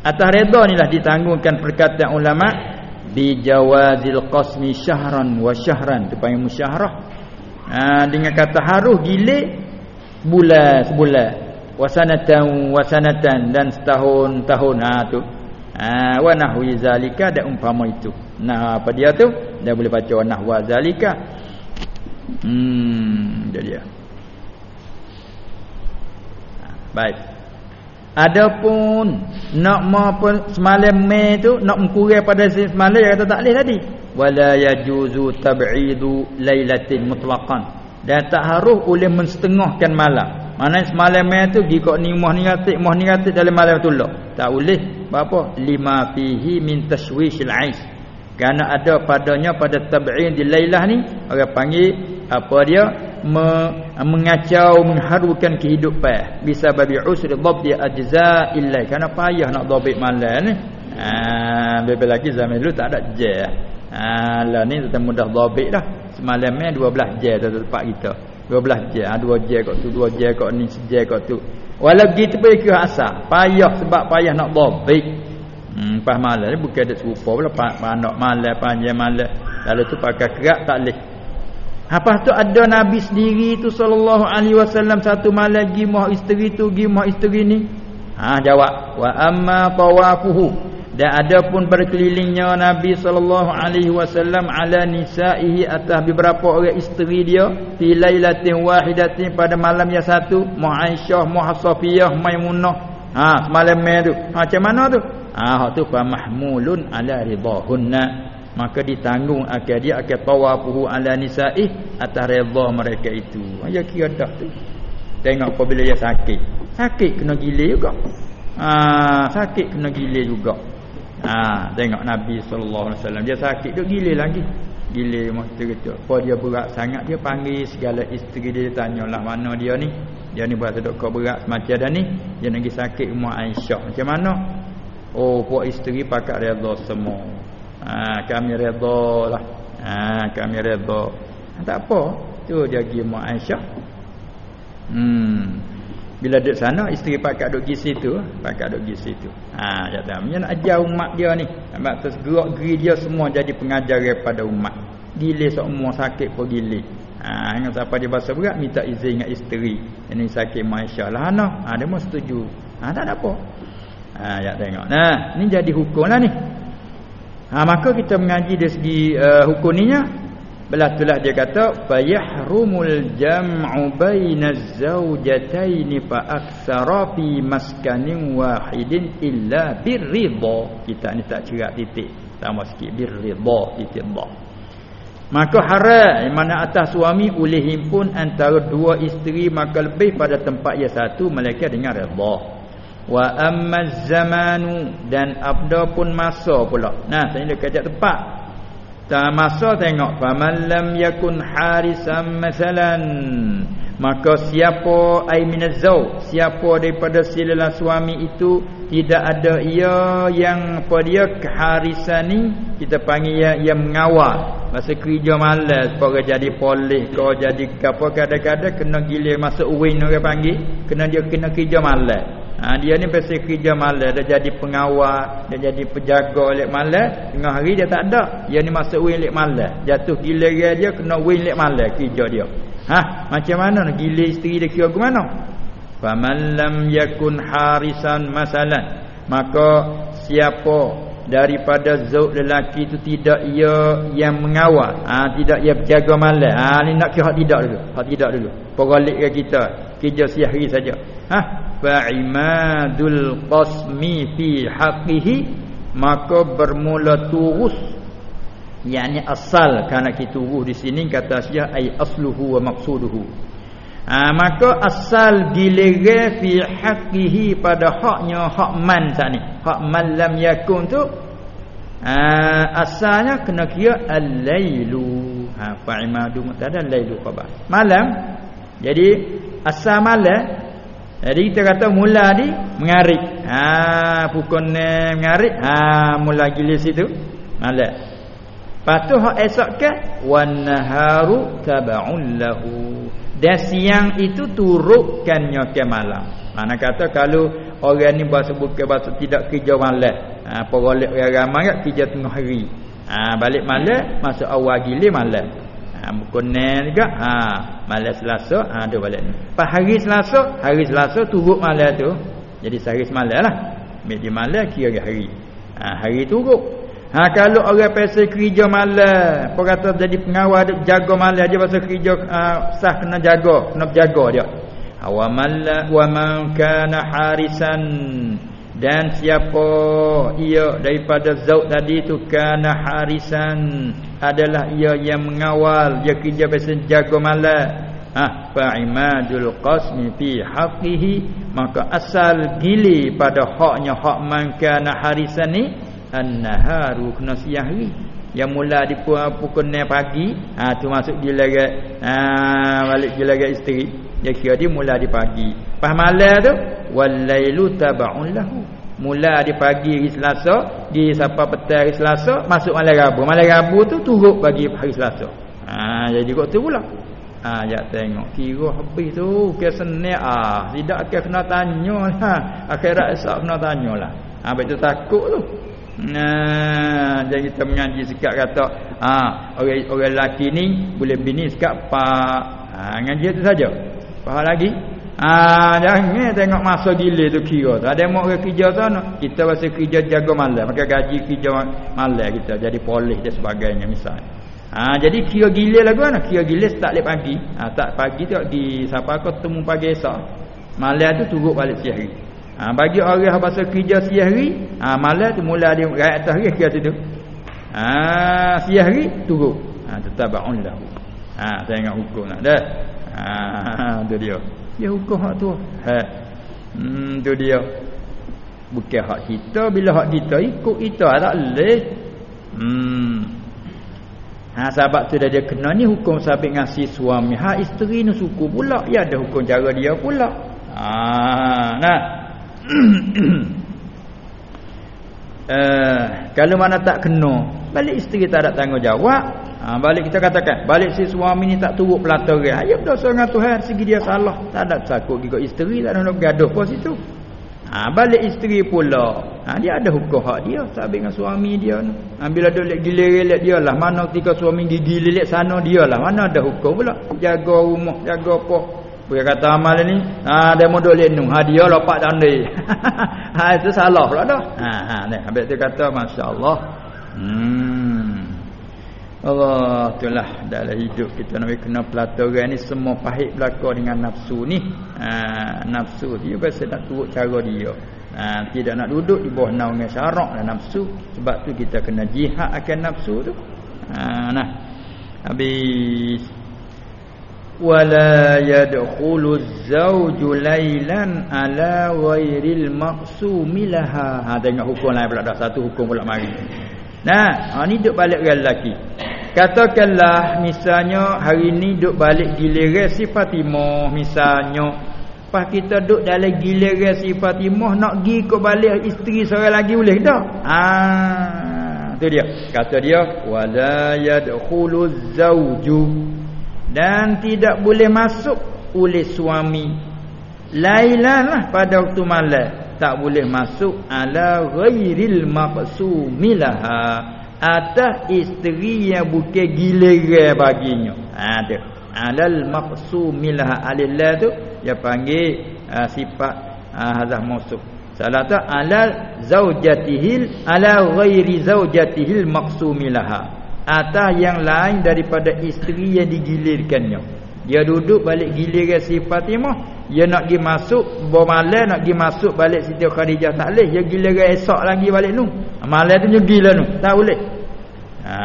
Atas redha ni lah ditanggungkan perkataan ulama bi jawazil qasmi syahran wa syahran. Tu panggil musyahrah. Ha, dengan kata haruh gilik bulan sebulan. Wasanatan wasanatan dan setahun tahun ha tu. Ha wa nahwi zalika ada umpama itu. Nah apa dia tu? Dia boleh baca wa nahwa zalika. Hmm jadi dia. Ha, baik Adapun nak apa semalam mai tu nak mengkurang pada semalam kata tak leh tadi. Wala yajuzu tab'idu lailatin mutlaqan. Dan tak harus oleh mensetengahkan malam. Mana semalam mai tu gi kok ni moh ni ngatik moh ni ngatik dalam malam tu lah. Tak boleh. Apa? Lima fihi min tashwishil ais. Kerana ada padanya pada tab'id di lailah ni orang panggil apa dia me, mengacau mengharukan kehidupan. Bisa babi usri dhabti ajza illa kerana payah nak dhabit malam ni. Ha lebih lagi zaman dulu tak ada jam ha lah ni tetap mudah dhabit dah. Semalam ni 12 jam tu tempat kita. 12 jam ha 2 jam kat tu 2 jam kat ni sejam kat tu. Walau gitu pun kira asal payah sebab payah nak dhabit hmm pas malam ni bukan ada serupa pula. Panak malam panjang malam. Lalu tu pakai kerak tak leh apa tu ada Nabi sendiri tu sallallahu alaihi wasallam satu malam pergi mah isteri tu pergi mah isteri ni. Ha jawab wa amma tawafuhu dan ada pun berkelilingnya Nabi sallallahu alaihi wasallam ala nisaihi atas beberapa orang isteri dia fi lailatin wahidatin pada malam yang satu Mu Aisyah Mu Safiyah Maimunah. Ha semalam tu. Ha macam mana tu? Ha tu fa mahmulun ala ridahunna maka ditanggung akan dia akan tawafuhu ala nisaih atas redha mereka itu. Ya kira dah tu. Tengok apabila dia sakit. Sakit kena gila juga. Ha, sakit kena gila juga. Ha, tengok Nabi SAW dia sakit tu gila lagi. Gila masa tu apa dia berat sangat dia panggil segala isteri dia tanyalah mana dia ni? Dia ni buat sedok kau berat semacam dah ni. Dia pergi sakit rumah Aisyah. Macam mana? Oh puak isteri pakat redha semua ha, kami redha lah. Ha, kami redha. Ha, tak apa. Tu dia pergi mak Aisyah. Hmm. Bila duduk sana isteri pakat duduk di situ. Pakat duduk di situ. Ha kata dia nak ajar umat dia ni. Sebab tu gerak geri dia semua jadi pengajar kepada umat. Gile semua sakit pun gile ha dengan siapa dia bahasa berat minta izin dengan isteri. Ini sakit masya-Allah nah ha dia mesti setuju. Ha tak ada apa. Ha ya tengok. Nah ni jadi hukum lah ni Ha maka kita mengaji dari segi uh, hukum ninya belah itulah dia kata fayahrumul jam'u bainaz zawjatayn fa aktsara fi maskanin wahidin illa birridha. Kita ni tak cerak titik. Tambah sikit birridha titik dah Maka haram mana atas suami boleh himpun antara dua isteri maka lebih pada tempat yang satu mereka dengan redha. Wa amma zamanu dan abda pun masa pula. Nah, saya nak kajak tempat. Tak masa tengok faman lam yakun harisan masalan maka siapa ai minazau siapa daripada silalah suami itu tidak ada ia yang apa dia keharisan kita panggil yang, yang mengawal masa kerja malas supaya jadi polis kau jadi apa kadang-kadang kena gila masuk win orang panggil kena dia kena kerja malas ha, dia ni pasal kerja malas dia jadi pengawal dia jadi penjaga lek malas tengah hari dia tak ada dia ni masuk win lek malas jatuh gila dia kena win lek malas kerja dia Ha, macam mana nak gila isteri dia kira ke mana? Faman lam yakun harisan masalan. Maka siapa daripada zauj lelaki itu tidak ia yang mengawal, ha, tidak ia berjaga malam. Ha, ni nak kira tidak dulu. Hak tidak dulu. Peralik ke kita. Kerja sehari saja. Ha, fa imadul qasmi fi haqqihi maka bermula turus. Yakni asal kerana kita turuh di sini kata syah ai asluhu wa maqsuduhu. Ha, maka asal gilere fi haqqihi pada haknya hak man sani hak man lam yakun tu ha, asalnya kena kira al-lailu. Ha fa imadu mutada lailu khabar malam jadi asal malam jadi kita kata mula di mengarik ha pukul mengarik ha mula gilis itu malam Patu hak esok ke wan naharu tab'un lahu. Dan siang itu turutkannya ke malam. Mana kata kalau orang ni bahasa bukan bahasa tidak kerja malam. Ha peroleh orang ramai kerja tengah hari. Ha balik malam masuk awal gile malam. Ha bukan juga ha malam Selasa ha ada balik ni. Pas hari Selasa, hari Selasa turut malam tu. Jadi sehari semalam lah. Media malam kira hari. Ha hari turut. Ha kalau orang pasal kerja malam, apa kata jadi pengawal jaga malam aja pasal kerja uh, sah kena jaga, kena jaga dia. Ha, wa malla wa man kana harisan dan siapa ia daripada zauq tadi tu kana harisan adalah ia yang mengawal dia kerja pasal jaga malam. Ha fa imadul qasmi fi haqqihi. Maka asal gili pada haknya hak man kana harisan ni an-naharu kena siang hari. Yang mula di pukul 9 pagi ha tu masuk dia lagi ha balik dia lagi isteri. Dia kira dia mula di pagi. Pas malam tu? Wallailu tab'un lahu mula di pagi hari Selasa di siapa petang hari Selasa masuk malam Rabu. Malam Rabu tu turut bagi hari Selasa. Ha jadi kok tu pula ha ya tengok kira habis tu ke senek ah tidak akan kena tanyalah akhirat esok kena tanyalah. Ha betul takut tu. Nah, jadi kita mengaji sekat kata, ha, orang orang lelaki ni boleh bini sekat pak. Ha, ngaji tu saja. Faham lagi? Ah, jangan tengok masa gila tu kira tu. Ada mau kerja no? kita masih kerja jaga malam, maka gaji kerja malam kita jadi polis dan sebagainya misalnya. Ah, ha, jadi kira gila lagu mana? Kira gila tak lep pagi. Ah, ha, tak pagi tu di siapa kau temu pagi esok. Malam tu turut balik siang Ha, bagi orang yang pasal kerja siang hari, ha, malam tu mula dia rakyat atas hari kira tu. Ha, siang hari turun. Ha, tetap ba'un lahu. Ha, saya ingat hukum nak. Dah. Ha, tu dia. Dia hukum hak tu. Ha. Hmm, tu dia. Bukan hak kita. Bila hak kita ikut kita tak boleh. Hmm. Ha, sahabat tu dah dia kena ni hukum sahabat ngasih suami. Ha, isteri ni suku pula. Ya ada hukum cara dia pula. Ha, nah uh, kalau mana tak kena balik isteri tak ada tanggungjawab ha, balik kita katakan balik si suami ni tak turut pelataran ayo dosa dengan Tuhan segi dia salah. Tak ada takut juga isteri tak ada nak gaduh pun situ. Ha, balik isteri pula. Ha, dia ada hukum hak dia tak dengan suami dia ha, bila dia gilir-gilir dia lah mana ketika suami gigi sana dia lah. Mana ada hukum pula? Jaga rumah jaga apa? Bukan kata amal ni, ha dia modal lenu, ha dia lopak tandai. ha itu salah pula dah. Ha ha habis tu kata masya-Allah. Hmm. Allah itulah dalam hidup kita nak kena pelaturan ni semua pahit belaka dengan nafsu ni. Ha nafsu dia biasa nak turut cara dia. Ha, tidak nak duduk di bawah naungan syarak dan nafsu sebab tu kita kena jihad akan nafsu tu. Ha nah. habis wala yadkhulu az-zawju laylan ala ghairil maqsumi laha ha tengok hukum lain pula dah satu hukum pula mari nah ha ni duk balik dengan lelaki katakanlah misalnya hari ni duk balik giliran si Fatimah misalnya. Pas kita duk dalam giliran si Fatimah nak gi ke balik isteri seorang lagi boleh tak? Ha tu dia. Kata dia wala yadkhulu az-zawju. Dan tidak boleh masuk oleh suami. Lailan lah pada waktu malam. Tak boleh masuk ala ghairil maqsumilaha atas isteri yang bukan giliran baginya. Ha tu. Alal maqsumilaha alillah tu dia panggil uh, sifat uh, hazah mausuf salah tu alal zaujatihil ala ghairi zaujatihil maqsumilaha atas yang lain daripada isteri yang digilirkannya dia duduk balik giliran si Fatimah. Dia nak pergi masuk bermalam nak pergi masuk balik Siti Khadijah tak boleh. Dia giliran esok lagi balik tu malam tu nyegilah tu tak boleh. Ha.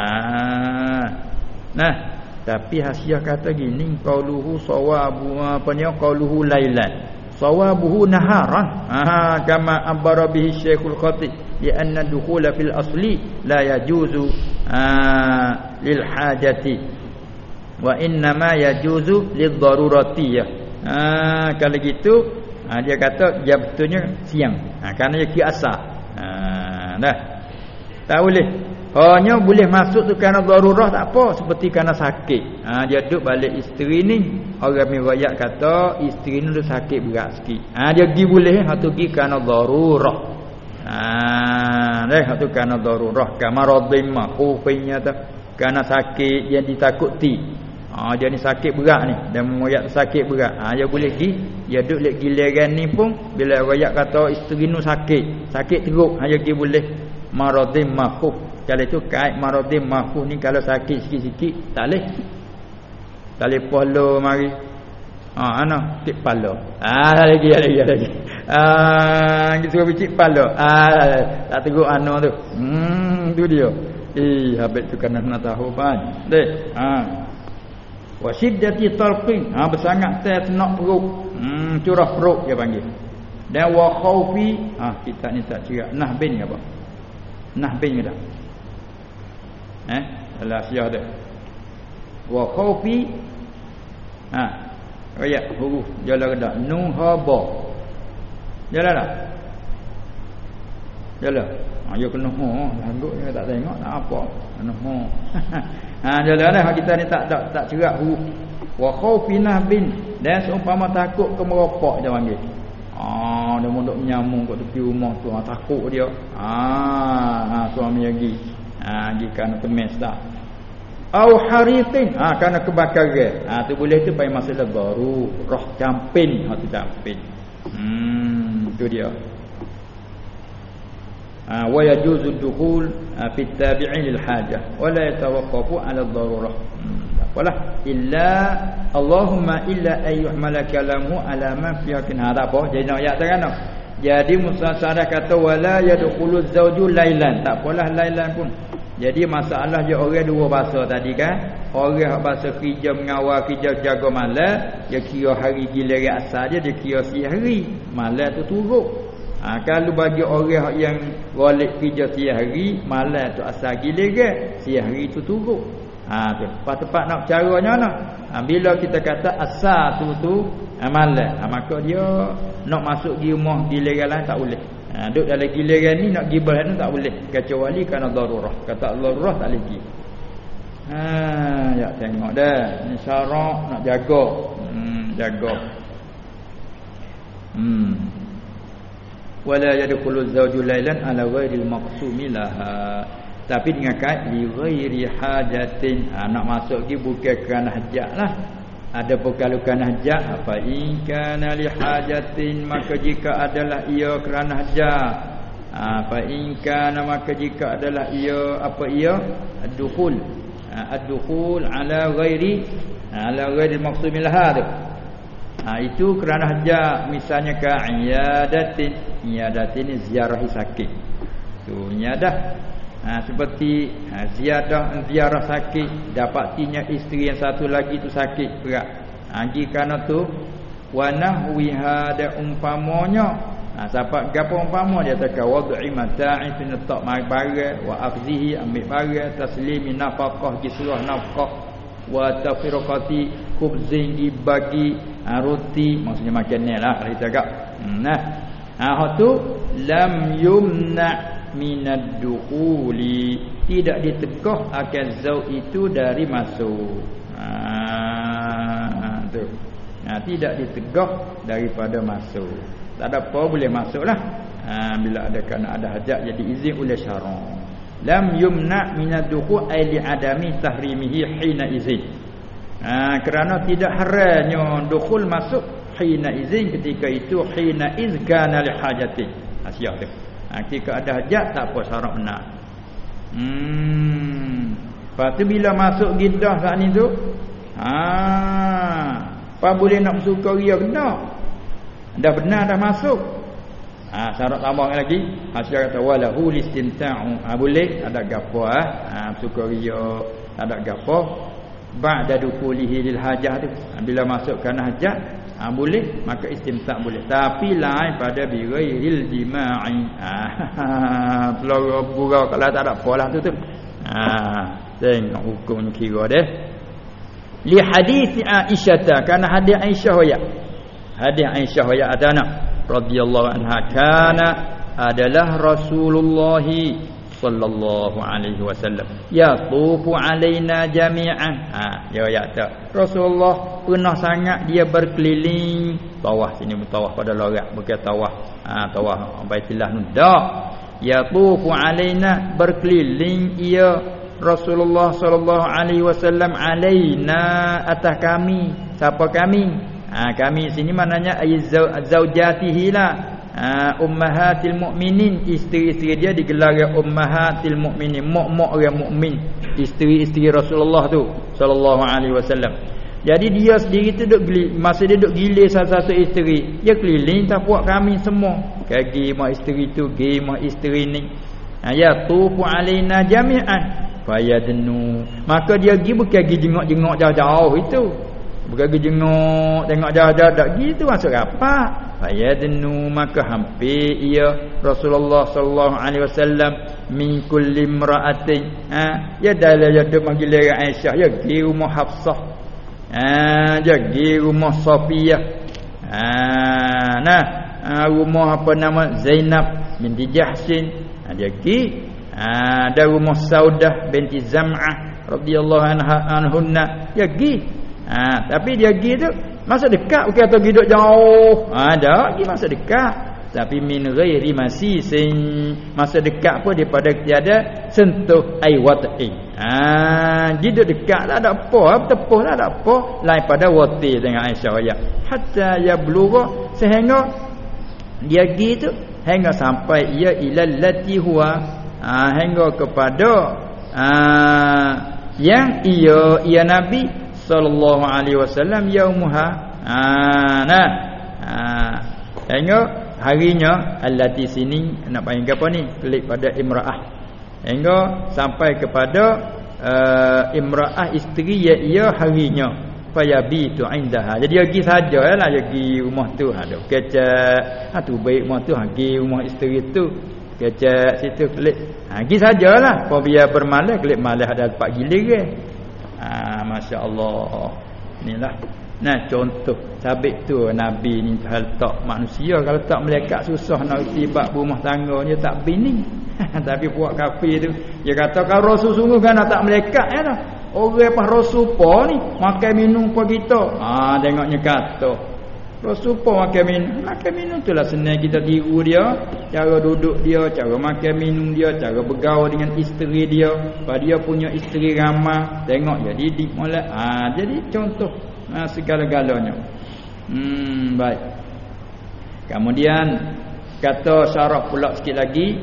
nah. Tapi hasiah kata gini qauluhu sawabu apa ni qauluhu lailan. Sawabuhu naharan ha kama abara bihi syekhul khatib li anna dukhula fil asli la yajuzu lil hajati wa inna ma yajuzu lid darurati ya ha kalau gitu ha, dia kata dia betulnya siang ha kerana dia kiasa ha dah tak boleh hanya boleh masuk tu kerana darurah tak apa seperti kerana sakit. Ha dia duduk balik isteri ni orang riwayat kata isteri ni dah sakit berat sikit. Ha dia pergi boleh ha tu pergi kerana darurah. Ha dah ha tu kerana kamaradhim khufinya tu kerana sakit yang ditakuti. Ha dia ni sakit berat ni dan riwayat sakit berat. Ha dia boleh pergi dia duduk lek giliran ni pun bila riwayat kata isteri ni sakit, sakit teruk ha dia boleh maradhim mahfuz kalau itu kait maradim mahfuh ni kalau sakit sikit-sikit tak leh. Tak leh polo mari. Ha ana cik palo. Ah lagi lagi lagi. Ah gitu cik palo. Ah tak tegur ana tu. Hmm tu dia. Eh habis tu kena nak tahu pan. Dek. Ha. Wa shiddati talqin. Ha bersangat teh nak perut. Hmm curah perut dia panggil. Dan wa khaufi. Ha kita ni tak cerak. Nah bin apa? Nah bin tak? eh dalam syiah dia wa khaufi ha ayat huruf jalan redak nun ha ba jalan tak jalan ha yo kena ha tak tengok nak apa kena ha ha jalan dah kita ni tak tak tak cerak huruf wa khaufi bin dan seumpama takut ke merokok dia panggil. Ah, dia mondok nyamung kat tepi rumah tu, ah, takut dia. Ah, ha, suami lagi ha jika nak temes tak? Au hariqin ha kerana kebakaran. Ha tu boleh tu pai masalah baru roh campin ha tu campin hmm tu dia. ha wa yajuzu dukhul fi tabi'in lil hajah wa la yatawaqqafu 'ala ad-darurah. Hmm, apalah illa Allahumma illa ayyuhmala kalamu ala man fi hada apa? Jadi nak ayat kan jadi Musa Sarah kata wala yadkhulu zawju lailan. Tak apalah lailan pun. Jadi masalah je orang dua bahasa tadi kan. Orang bahasa kerja mengawal kerja jaga malam, dia kira hari giliran asal dia dia kira si hari. Malam tu turut. Ha, kalau bagi orang yang golek kerja si hari, malam tu asal giliran, si hari tu turut. Ha tu. Tepat-tepat nak caranya nak. Ha, bila kita kata asal tu tu ha, malam, ha, maka dia nak masuk di rumah giliran lain tak boleh. Ha, duduk dalam giliran ni nak gibah ni tak boleh kecuali kerana darurah. Kata darurah tak boleh pergi. Ha, ya tengok dah. Ni syarak nak jaga. Hmm, jaga. Hmm. Wala yadkhulu zawju lailan ala ghairi al-maqsumi laha. Tapi dengan kait li ghairi hajatin. Ha, nak masuk pergi bukan kerana hajat lah. Ada pekalukan hajat apa? In kana li hajatin maka jika adalah ia kerana hajat. Apa? In kana maka jika adalah ia apa ia? Ad-dukhul. Ad-dukhul ala ghairi ala ghairi maqsumil hada ha, itu kerana hajat. Misalnya ka iyadatin iyadatin ziarah sakit. Tu nyadah. Ha, seperti ha, ziyadah ziarah sakit. Dapatinya isteri yang satu lagi tu sakit berat. Ha, kerana tu wa nahwiha da umpamanya. Ha, siapa gapo umpama? Dia tak wad'i mata'i fi natak barang wa afzihi ambil barang taslimi nafaqah kisrah nafqah wa tafriqati khubzin dibagi ha, roti maksudnya makan ni lah kita cakap. Hmm, nah. Ha tu lam yumna minad dukhuli tidak ditegah akan zau itu dari masuk. Ha tu. Ha, tidak ditegah daripada masuk. Tak ada apa boleh masuklah. Ha bila ada kena ada hajat jadi izin oleh syarak lam yumna minad dukhul ay li adami tahrimihi hina izin. Ha kerana tidak haramnya dukhul masuk hina izin ketika itu hina izkana li hajati asyik tu ha, Ketika ada hajat tak apa syarat benar. Hmm. Lepas tu bila masuk gidah saat ni tu ha, Apa boleh nak bersuka ria kena. Dah benar dah masuk ha, Syarat tambah lagi. Hasil kata walahu listinta'u ha, Boleh ada gapo ha? ha, Bersuka ria ada gapo Ba'da dukulihi lil hajah tu. Ha, Bila masuk kerana hajat ha, boleh maka istimsak boleh. Tapi lain pada bighairil jima'i. Ha peluru burau kalau tak ada apalah tu tu. Ha tengok hukum kira deh li hadis Aisyah kana hadis Aisyah ya hadis Aisyah ya adana radhiyallahu anha kana adalah Rasulullah sallallahu alaihi wasallam. Ya tufu alaina jami'an. Ha ya ya tak. Rasulullah pernah sangat dia berkeliling tawaf sini tawaf pada lorak bukan tawaf. Ha tawaf Baitullah nunda ya tufu alaina berkeliling ia Rasulullah sallallahu alaihi wasallam alaina atas kami. Siapa kami ha kami sini maknanya zaujatihi lah. Uh, ummahatil mukminin isteri-isteri dia digelar ummahatil mukminin mak-mak orang mukmin. Isteri-isteri Rasulullah tu sallallahu alaihi wasallam. Jadi dia sendiri tu duk gili, masa dia duk gilir satu-satu isteri dia keliling tak puak kami semua. Kaki mak isteri tu gi mak isteri ni. Ha, ya tufu alaina jami'an. Fayadnu. Maka dia pergi bukan pergi jengok-jengok jauh-jauh itu bukan pergi jengok tengok jauh-jauh tak gitu masuk apa fayadnu maka hampir ia Rasulullah wasallam min kulli imra'atin ha? Ya dalam ya duk panggil Aisyah ya di rumah Hafsah. Ha? Ya di rumah Safiyah. Ha? Nah ha, rumah apa nama? Zainab binti Jahsin ha, dia pergi. Ha ada rumah Saudah binti Zam'ah radhiyallahu anha anhunna. Ya pergi ha tapi dia pergi tu Masa dekat bukan atau hidup jauh. Ha, masa dekat. Tapi min ghairi masisin. Masa dekat pun daripada tiada sentuh aiwati. Ah, ha, hidup dekat tak ada apa, tepuh tak ada apa lain pada wati dengan Aisyah ya. Hatta ya blugha sehingga dia gitu hingga sampai ia ilal lati huwa ha, hingga kepada ha, yang ia ia nabi sallallahu alaihi wasallam yaumuha ha nah. Ha. Tengok harinya allati sini nak panggil apa ni? Klik pada imraah. Hingga sampai kepada uh, imraah isteri ya ia harinya. Fayabitu indaha. Jadi pergi saja lah pergi rumah tu. Ada kecak ha tu baik rumah tu. Pergi rumah isteri tu. Kecak situ klik. Ha pergi sajalah biar bermalam klik malam ada tempat giliran ha, Masya Allah Inilah. Nah contoh. Sabit tu Nabi ni hal tak manusia. Kalau tak melekat susah Nak tiba rumah tangga Dia tak bini. Tapi buat kafir tu Dia kata kalau rasul sungguh kan tak melekat ya dah. Orang apa rasul apa ni Makan minum apa kita. Ah, Tengoknya kata Rasul pun makan minum. Makan minum tu lah senang kita tiru dia Cara duduk dia Cara makan minum dia Cara bergaul dengan isteri dia. Sebab dia punya isteri ramah Tengok jadi di mulai ha, Jadi contoh ha, Segala-galanya. Hmm baik. Kemudian Kata syarah pula sikit lagi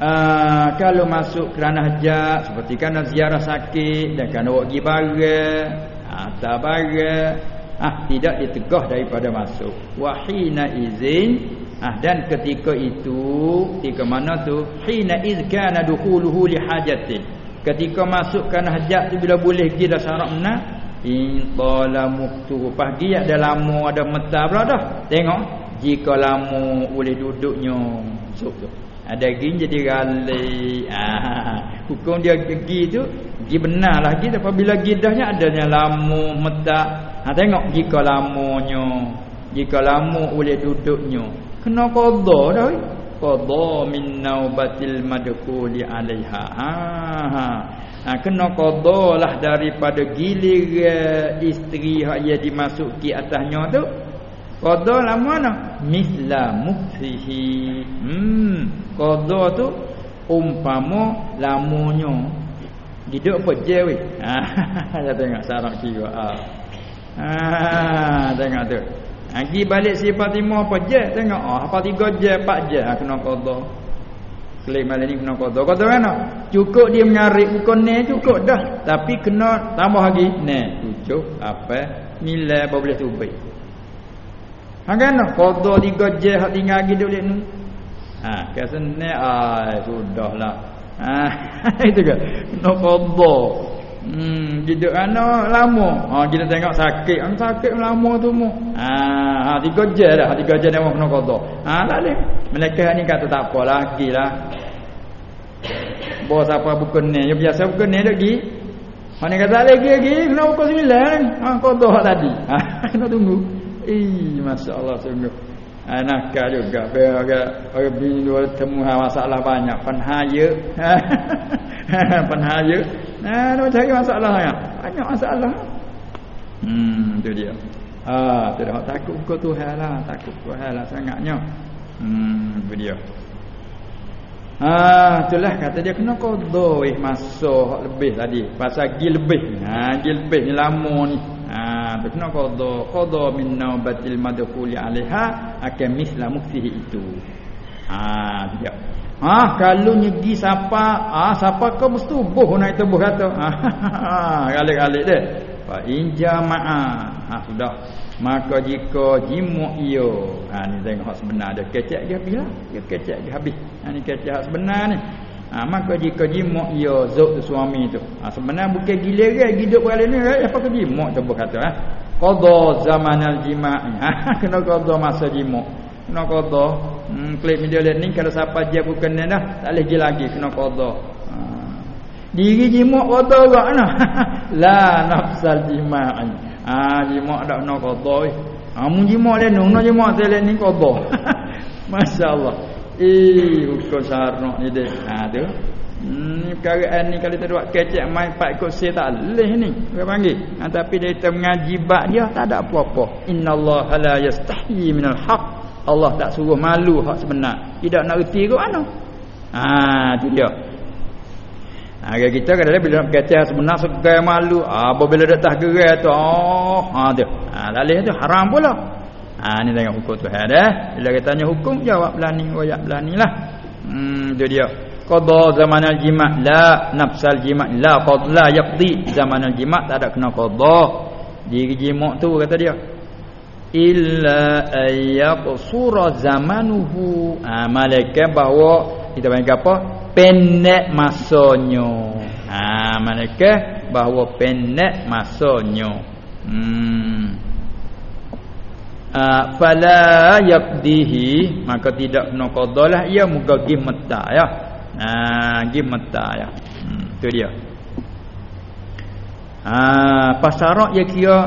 uh, Kalau masuk kerana hajat Seperti kerana ziarah sakit Dan kerana pergi barang Atau barang ah tidak ditegah daripada masuk. Wahina izin. Ah dan ketika itu ketika mana tu? Hina iz kana dukhuluhu li hajatin. Ketika masukkan hajat tu bila boleh pergi dah syarat menang in qala muktu. Pagi ada lama ada meta pula dah. Tengok jika lama boleh duduknya masuk tu. Ada gin jadi rali ah hukum dia pergi tu pergi benar lagi. Apabila gidahnya adanya lama meta ha tengok jika lamanya jika lama boleh duduknya. Kena qada dah qada min naubatil madkhuli alaiha. Ha, ha. ha kena qadalah daripada gilir isteri hak ia dimasuki atasnya tu. Qada lama mana? Misla mukfihi hmm qada tu umpama lamonyo hidup apa je weh ha tengok sarang kira ha ha tengok tu Lagi balik si Fatimah apa je tengok oh apa tiga je empat je ha, kena qada. Klaim malam ni kena qada. Qada mana? Cukup dia menyarik bukan ni cukup dah. Tapi kena tambah lagi. Ni tujuh apa nilai apa boleh tubik. Ha kan qada tiga je hak tinggal lagi dia boleh ni. Ha kesene ai sudahlah. Ha itu ke? Kena qada. Hmm, hidup ana lama. Ha kita tengok sakit, ang sakit lama tu mu. Ha, ha tiga jam dah, tiga jam dah kena qada. Ha tak leh. Ni kata tak apa lagi lah. Bos apa bukan ni, yang biasa bukan ni lagi. Ha ni kata lagi lagi kena pukul 9. Ha qada tadi. Ha kena tunggu. Eh, masya-Allah sungguh. Anak ha, juga orang bini dua temu masalah banyak Penhaya Penhaya Nah, nak cari masalah ya. Banyak masalah. Hmm, tu dia. Ah, tu dah takut ke Tuhan lah, takut Tuhan lah sangatnya. Hmm, tu dia. Ah, itulah kata dia kena qada eh masa lebih tadi. Pasal gil lebih. Ha, gil lebih ni lama ni. Ha, tu kena qada. Qada min naubatil madkhuli 'alaiha akan misla muksihi itu. Ha, dia. Ah kalau nyegi siapa ah siapa kau bersetubuh nak tubuh kata. Ah kali-kali dia. Fa in jamaa. Ha sudah. Maka jika jimu iyo. Ha ni tengok hak sebenar dia kecek dia habis lah. Dia kecek dia habis. Ha ni kecek hak sebenar ni. Ha maka jika jimu iyo zuk tu suami tu. Ha sebenar bukan ke hidup kali ni eh? apa ke jimu tubuh kata ha. Qada zamanal jima'. Ha kena qada masa jimu. Kena qada Hmm, klip video lihat ni kalau siapa dia bukan ni dah tak boleh pergi lagi kena qada. Ha. Diri jimat qada juga nah. La nafsal jima'i. Ah ha, jimat dak kena qada. Ha mun jimat le nung no jimat tele ni qada. Masya-Allah. Eh hukum syarak ni dia. Ha tu. Hmm perkara ni kalau tak buat kecek main pak ikut saya tak leh ni. Dia panggil. Ha, tapi dia mengaji bab dia tak ada apa-apa. Innallaha la yastahi minal haqq Allah tak suruh malu hak sebenar. Tidak nak reti ke mana? Ha tu dia. Ha kita kadang-kadang bila nak kata sebenar segai malu, ah bila dah tak gerai tu, oh ha tu. Ha lalih tu haram pula. Ha ni tengok hukum tu ada. Bila kita tanya hukum jawab belani royak belani lah. Hmm tu dia. Qada zaman al-jima' la nafsal jima' la qad la yaqdi zaman al-jima' tak ada kena qada. Diri jima' tu kata dia illa ayyaqsura zamanuhu. Ha malaikat bahawa kita panggil apa? Pendek masanya. Ha malaikat bahawa pendek masanya. Hmm. Ha, fala yaqdihi maka tidak kena qadalah ia muka gimta ya. Ha gimta ya. Hmm tu dia. Ha pasarak ya kira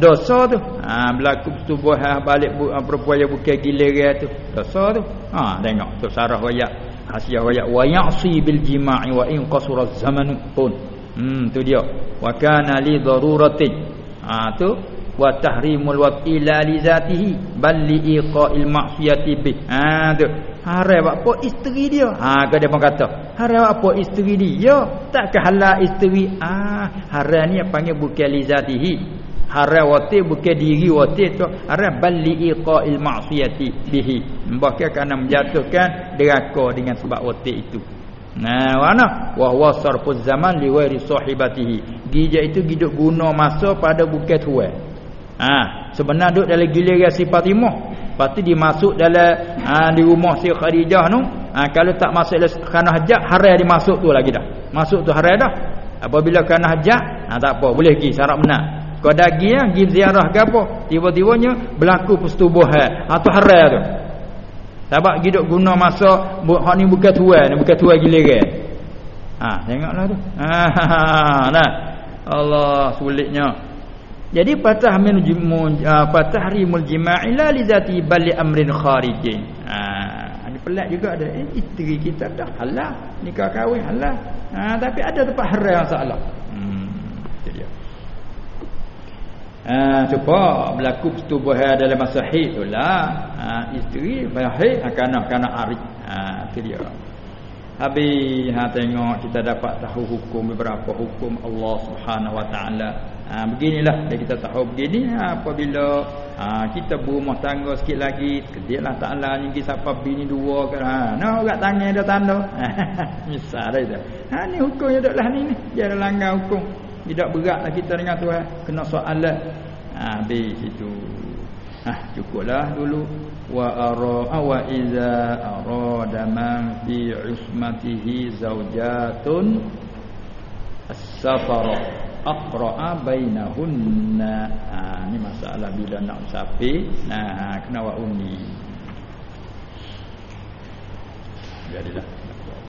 dosa tu. Ha berlaku pertubuhan balik bu, ha, perempuan yang bukan giliran tu. Dosa tu. Ha tengok tu sarah wayak hasiah wayak wa ya'si bil jima'i wa in qasura zamanu pun. Hmm tu dia. Wa kana li darurati ha tu. Wa tahrimul wa ila li zatihi. Bal li iqa'il ma'siyati bi. Ha tu. Haram apa isteri dia? Ha ke dia pun kata haram apa isteri dia? Tak ke halal isteri? Ah haram ni panggil bukan li zatihi haram wati bukan diri wati tu haram balli iqa'il ma'siyati bihi. Bahkan kerana menjatuhkan deraka dengan sebab wati itu. Nah mana? Wa huwa sarfuz zaman li ghairi sahibatihi. Gija itu hidup guna masa pada bukan tuan. Ha sebenar duk dalam giliran sifat imah lepas tu dia masuk dalam ha, di rumah si Khadijah tu. Ha, kalau tak masuk kerana hajat haram dia masuk tu lagi dah. Masuk tu haram dah. Apabila kerana hajat ha, tak apa boleh pergi syarat benar kau dah pergi ya, pergi ziarah ke apa? Tiba-tibanya berlaku persetubuhan. Ha, tu haram tu. Sebab hidup guna masa hak ni bukan tuan ni bukan tuan giliran ha tengoklah tu. Ha nah. Allah sulitnya. Jadi patah min uh, patah rimul jima'i la li zati bal li amrin kharijin. Ha ini pelik juga ada eh, isteri kita dah halal. Nikah kahwin halal. Ha tapi ada tempat haram masalah. Hmm itu dia. Ha cuba berlaku persetubuhan dalam masa haid itulah. Ha isteri haid akan akan arif. Ha itu dia. Habis ha tengok kita dapat tahu hukum beberapa hukum Allah Subhanahu Wa Taala Ha, beginilah dia kita tahu begini ha, apabila ha, kita berumah tangga sikit lagi kedeklah taklah ni siapa bini dua ke ha no kat tangan ada tanda misal dah itu ha ni hukumnya daklah ni ni dia ada langgar hukum tidak beratlah kita dengan Tuhan kena soalan ha habis itu ha cukuplah dulu. Wa ara wa iza arada man fi usmatihi zaujatun as-safara aqra'a bainahunna. Ha ni masalah bila nak musafir nah kena wa uni jadilah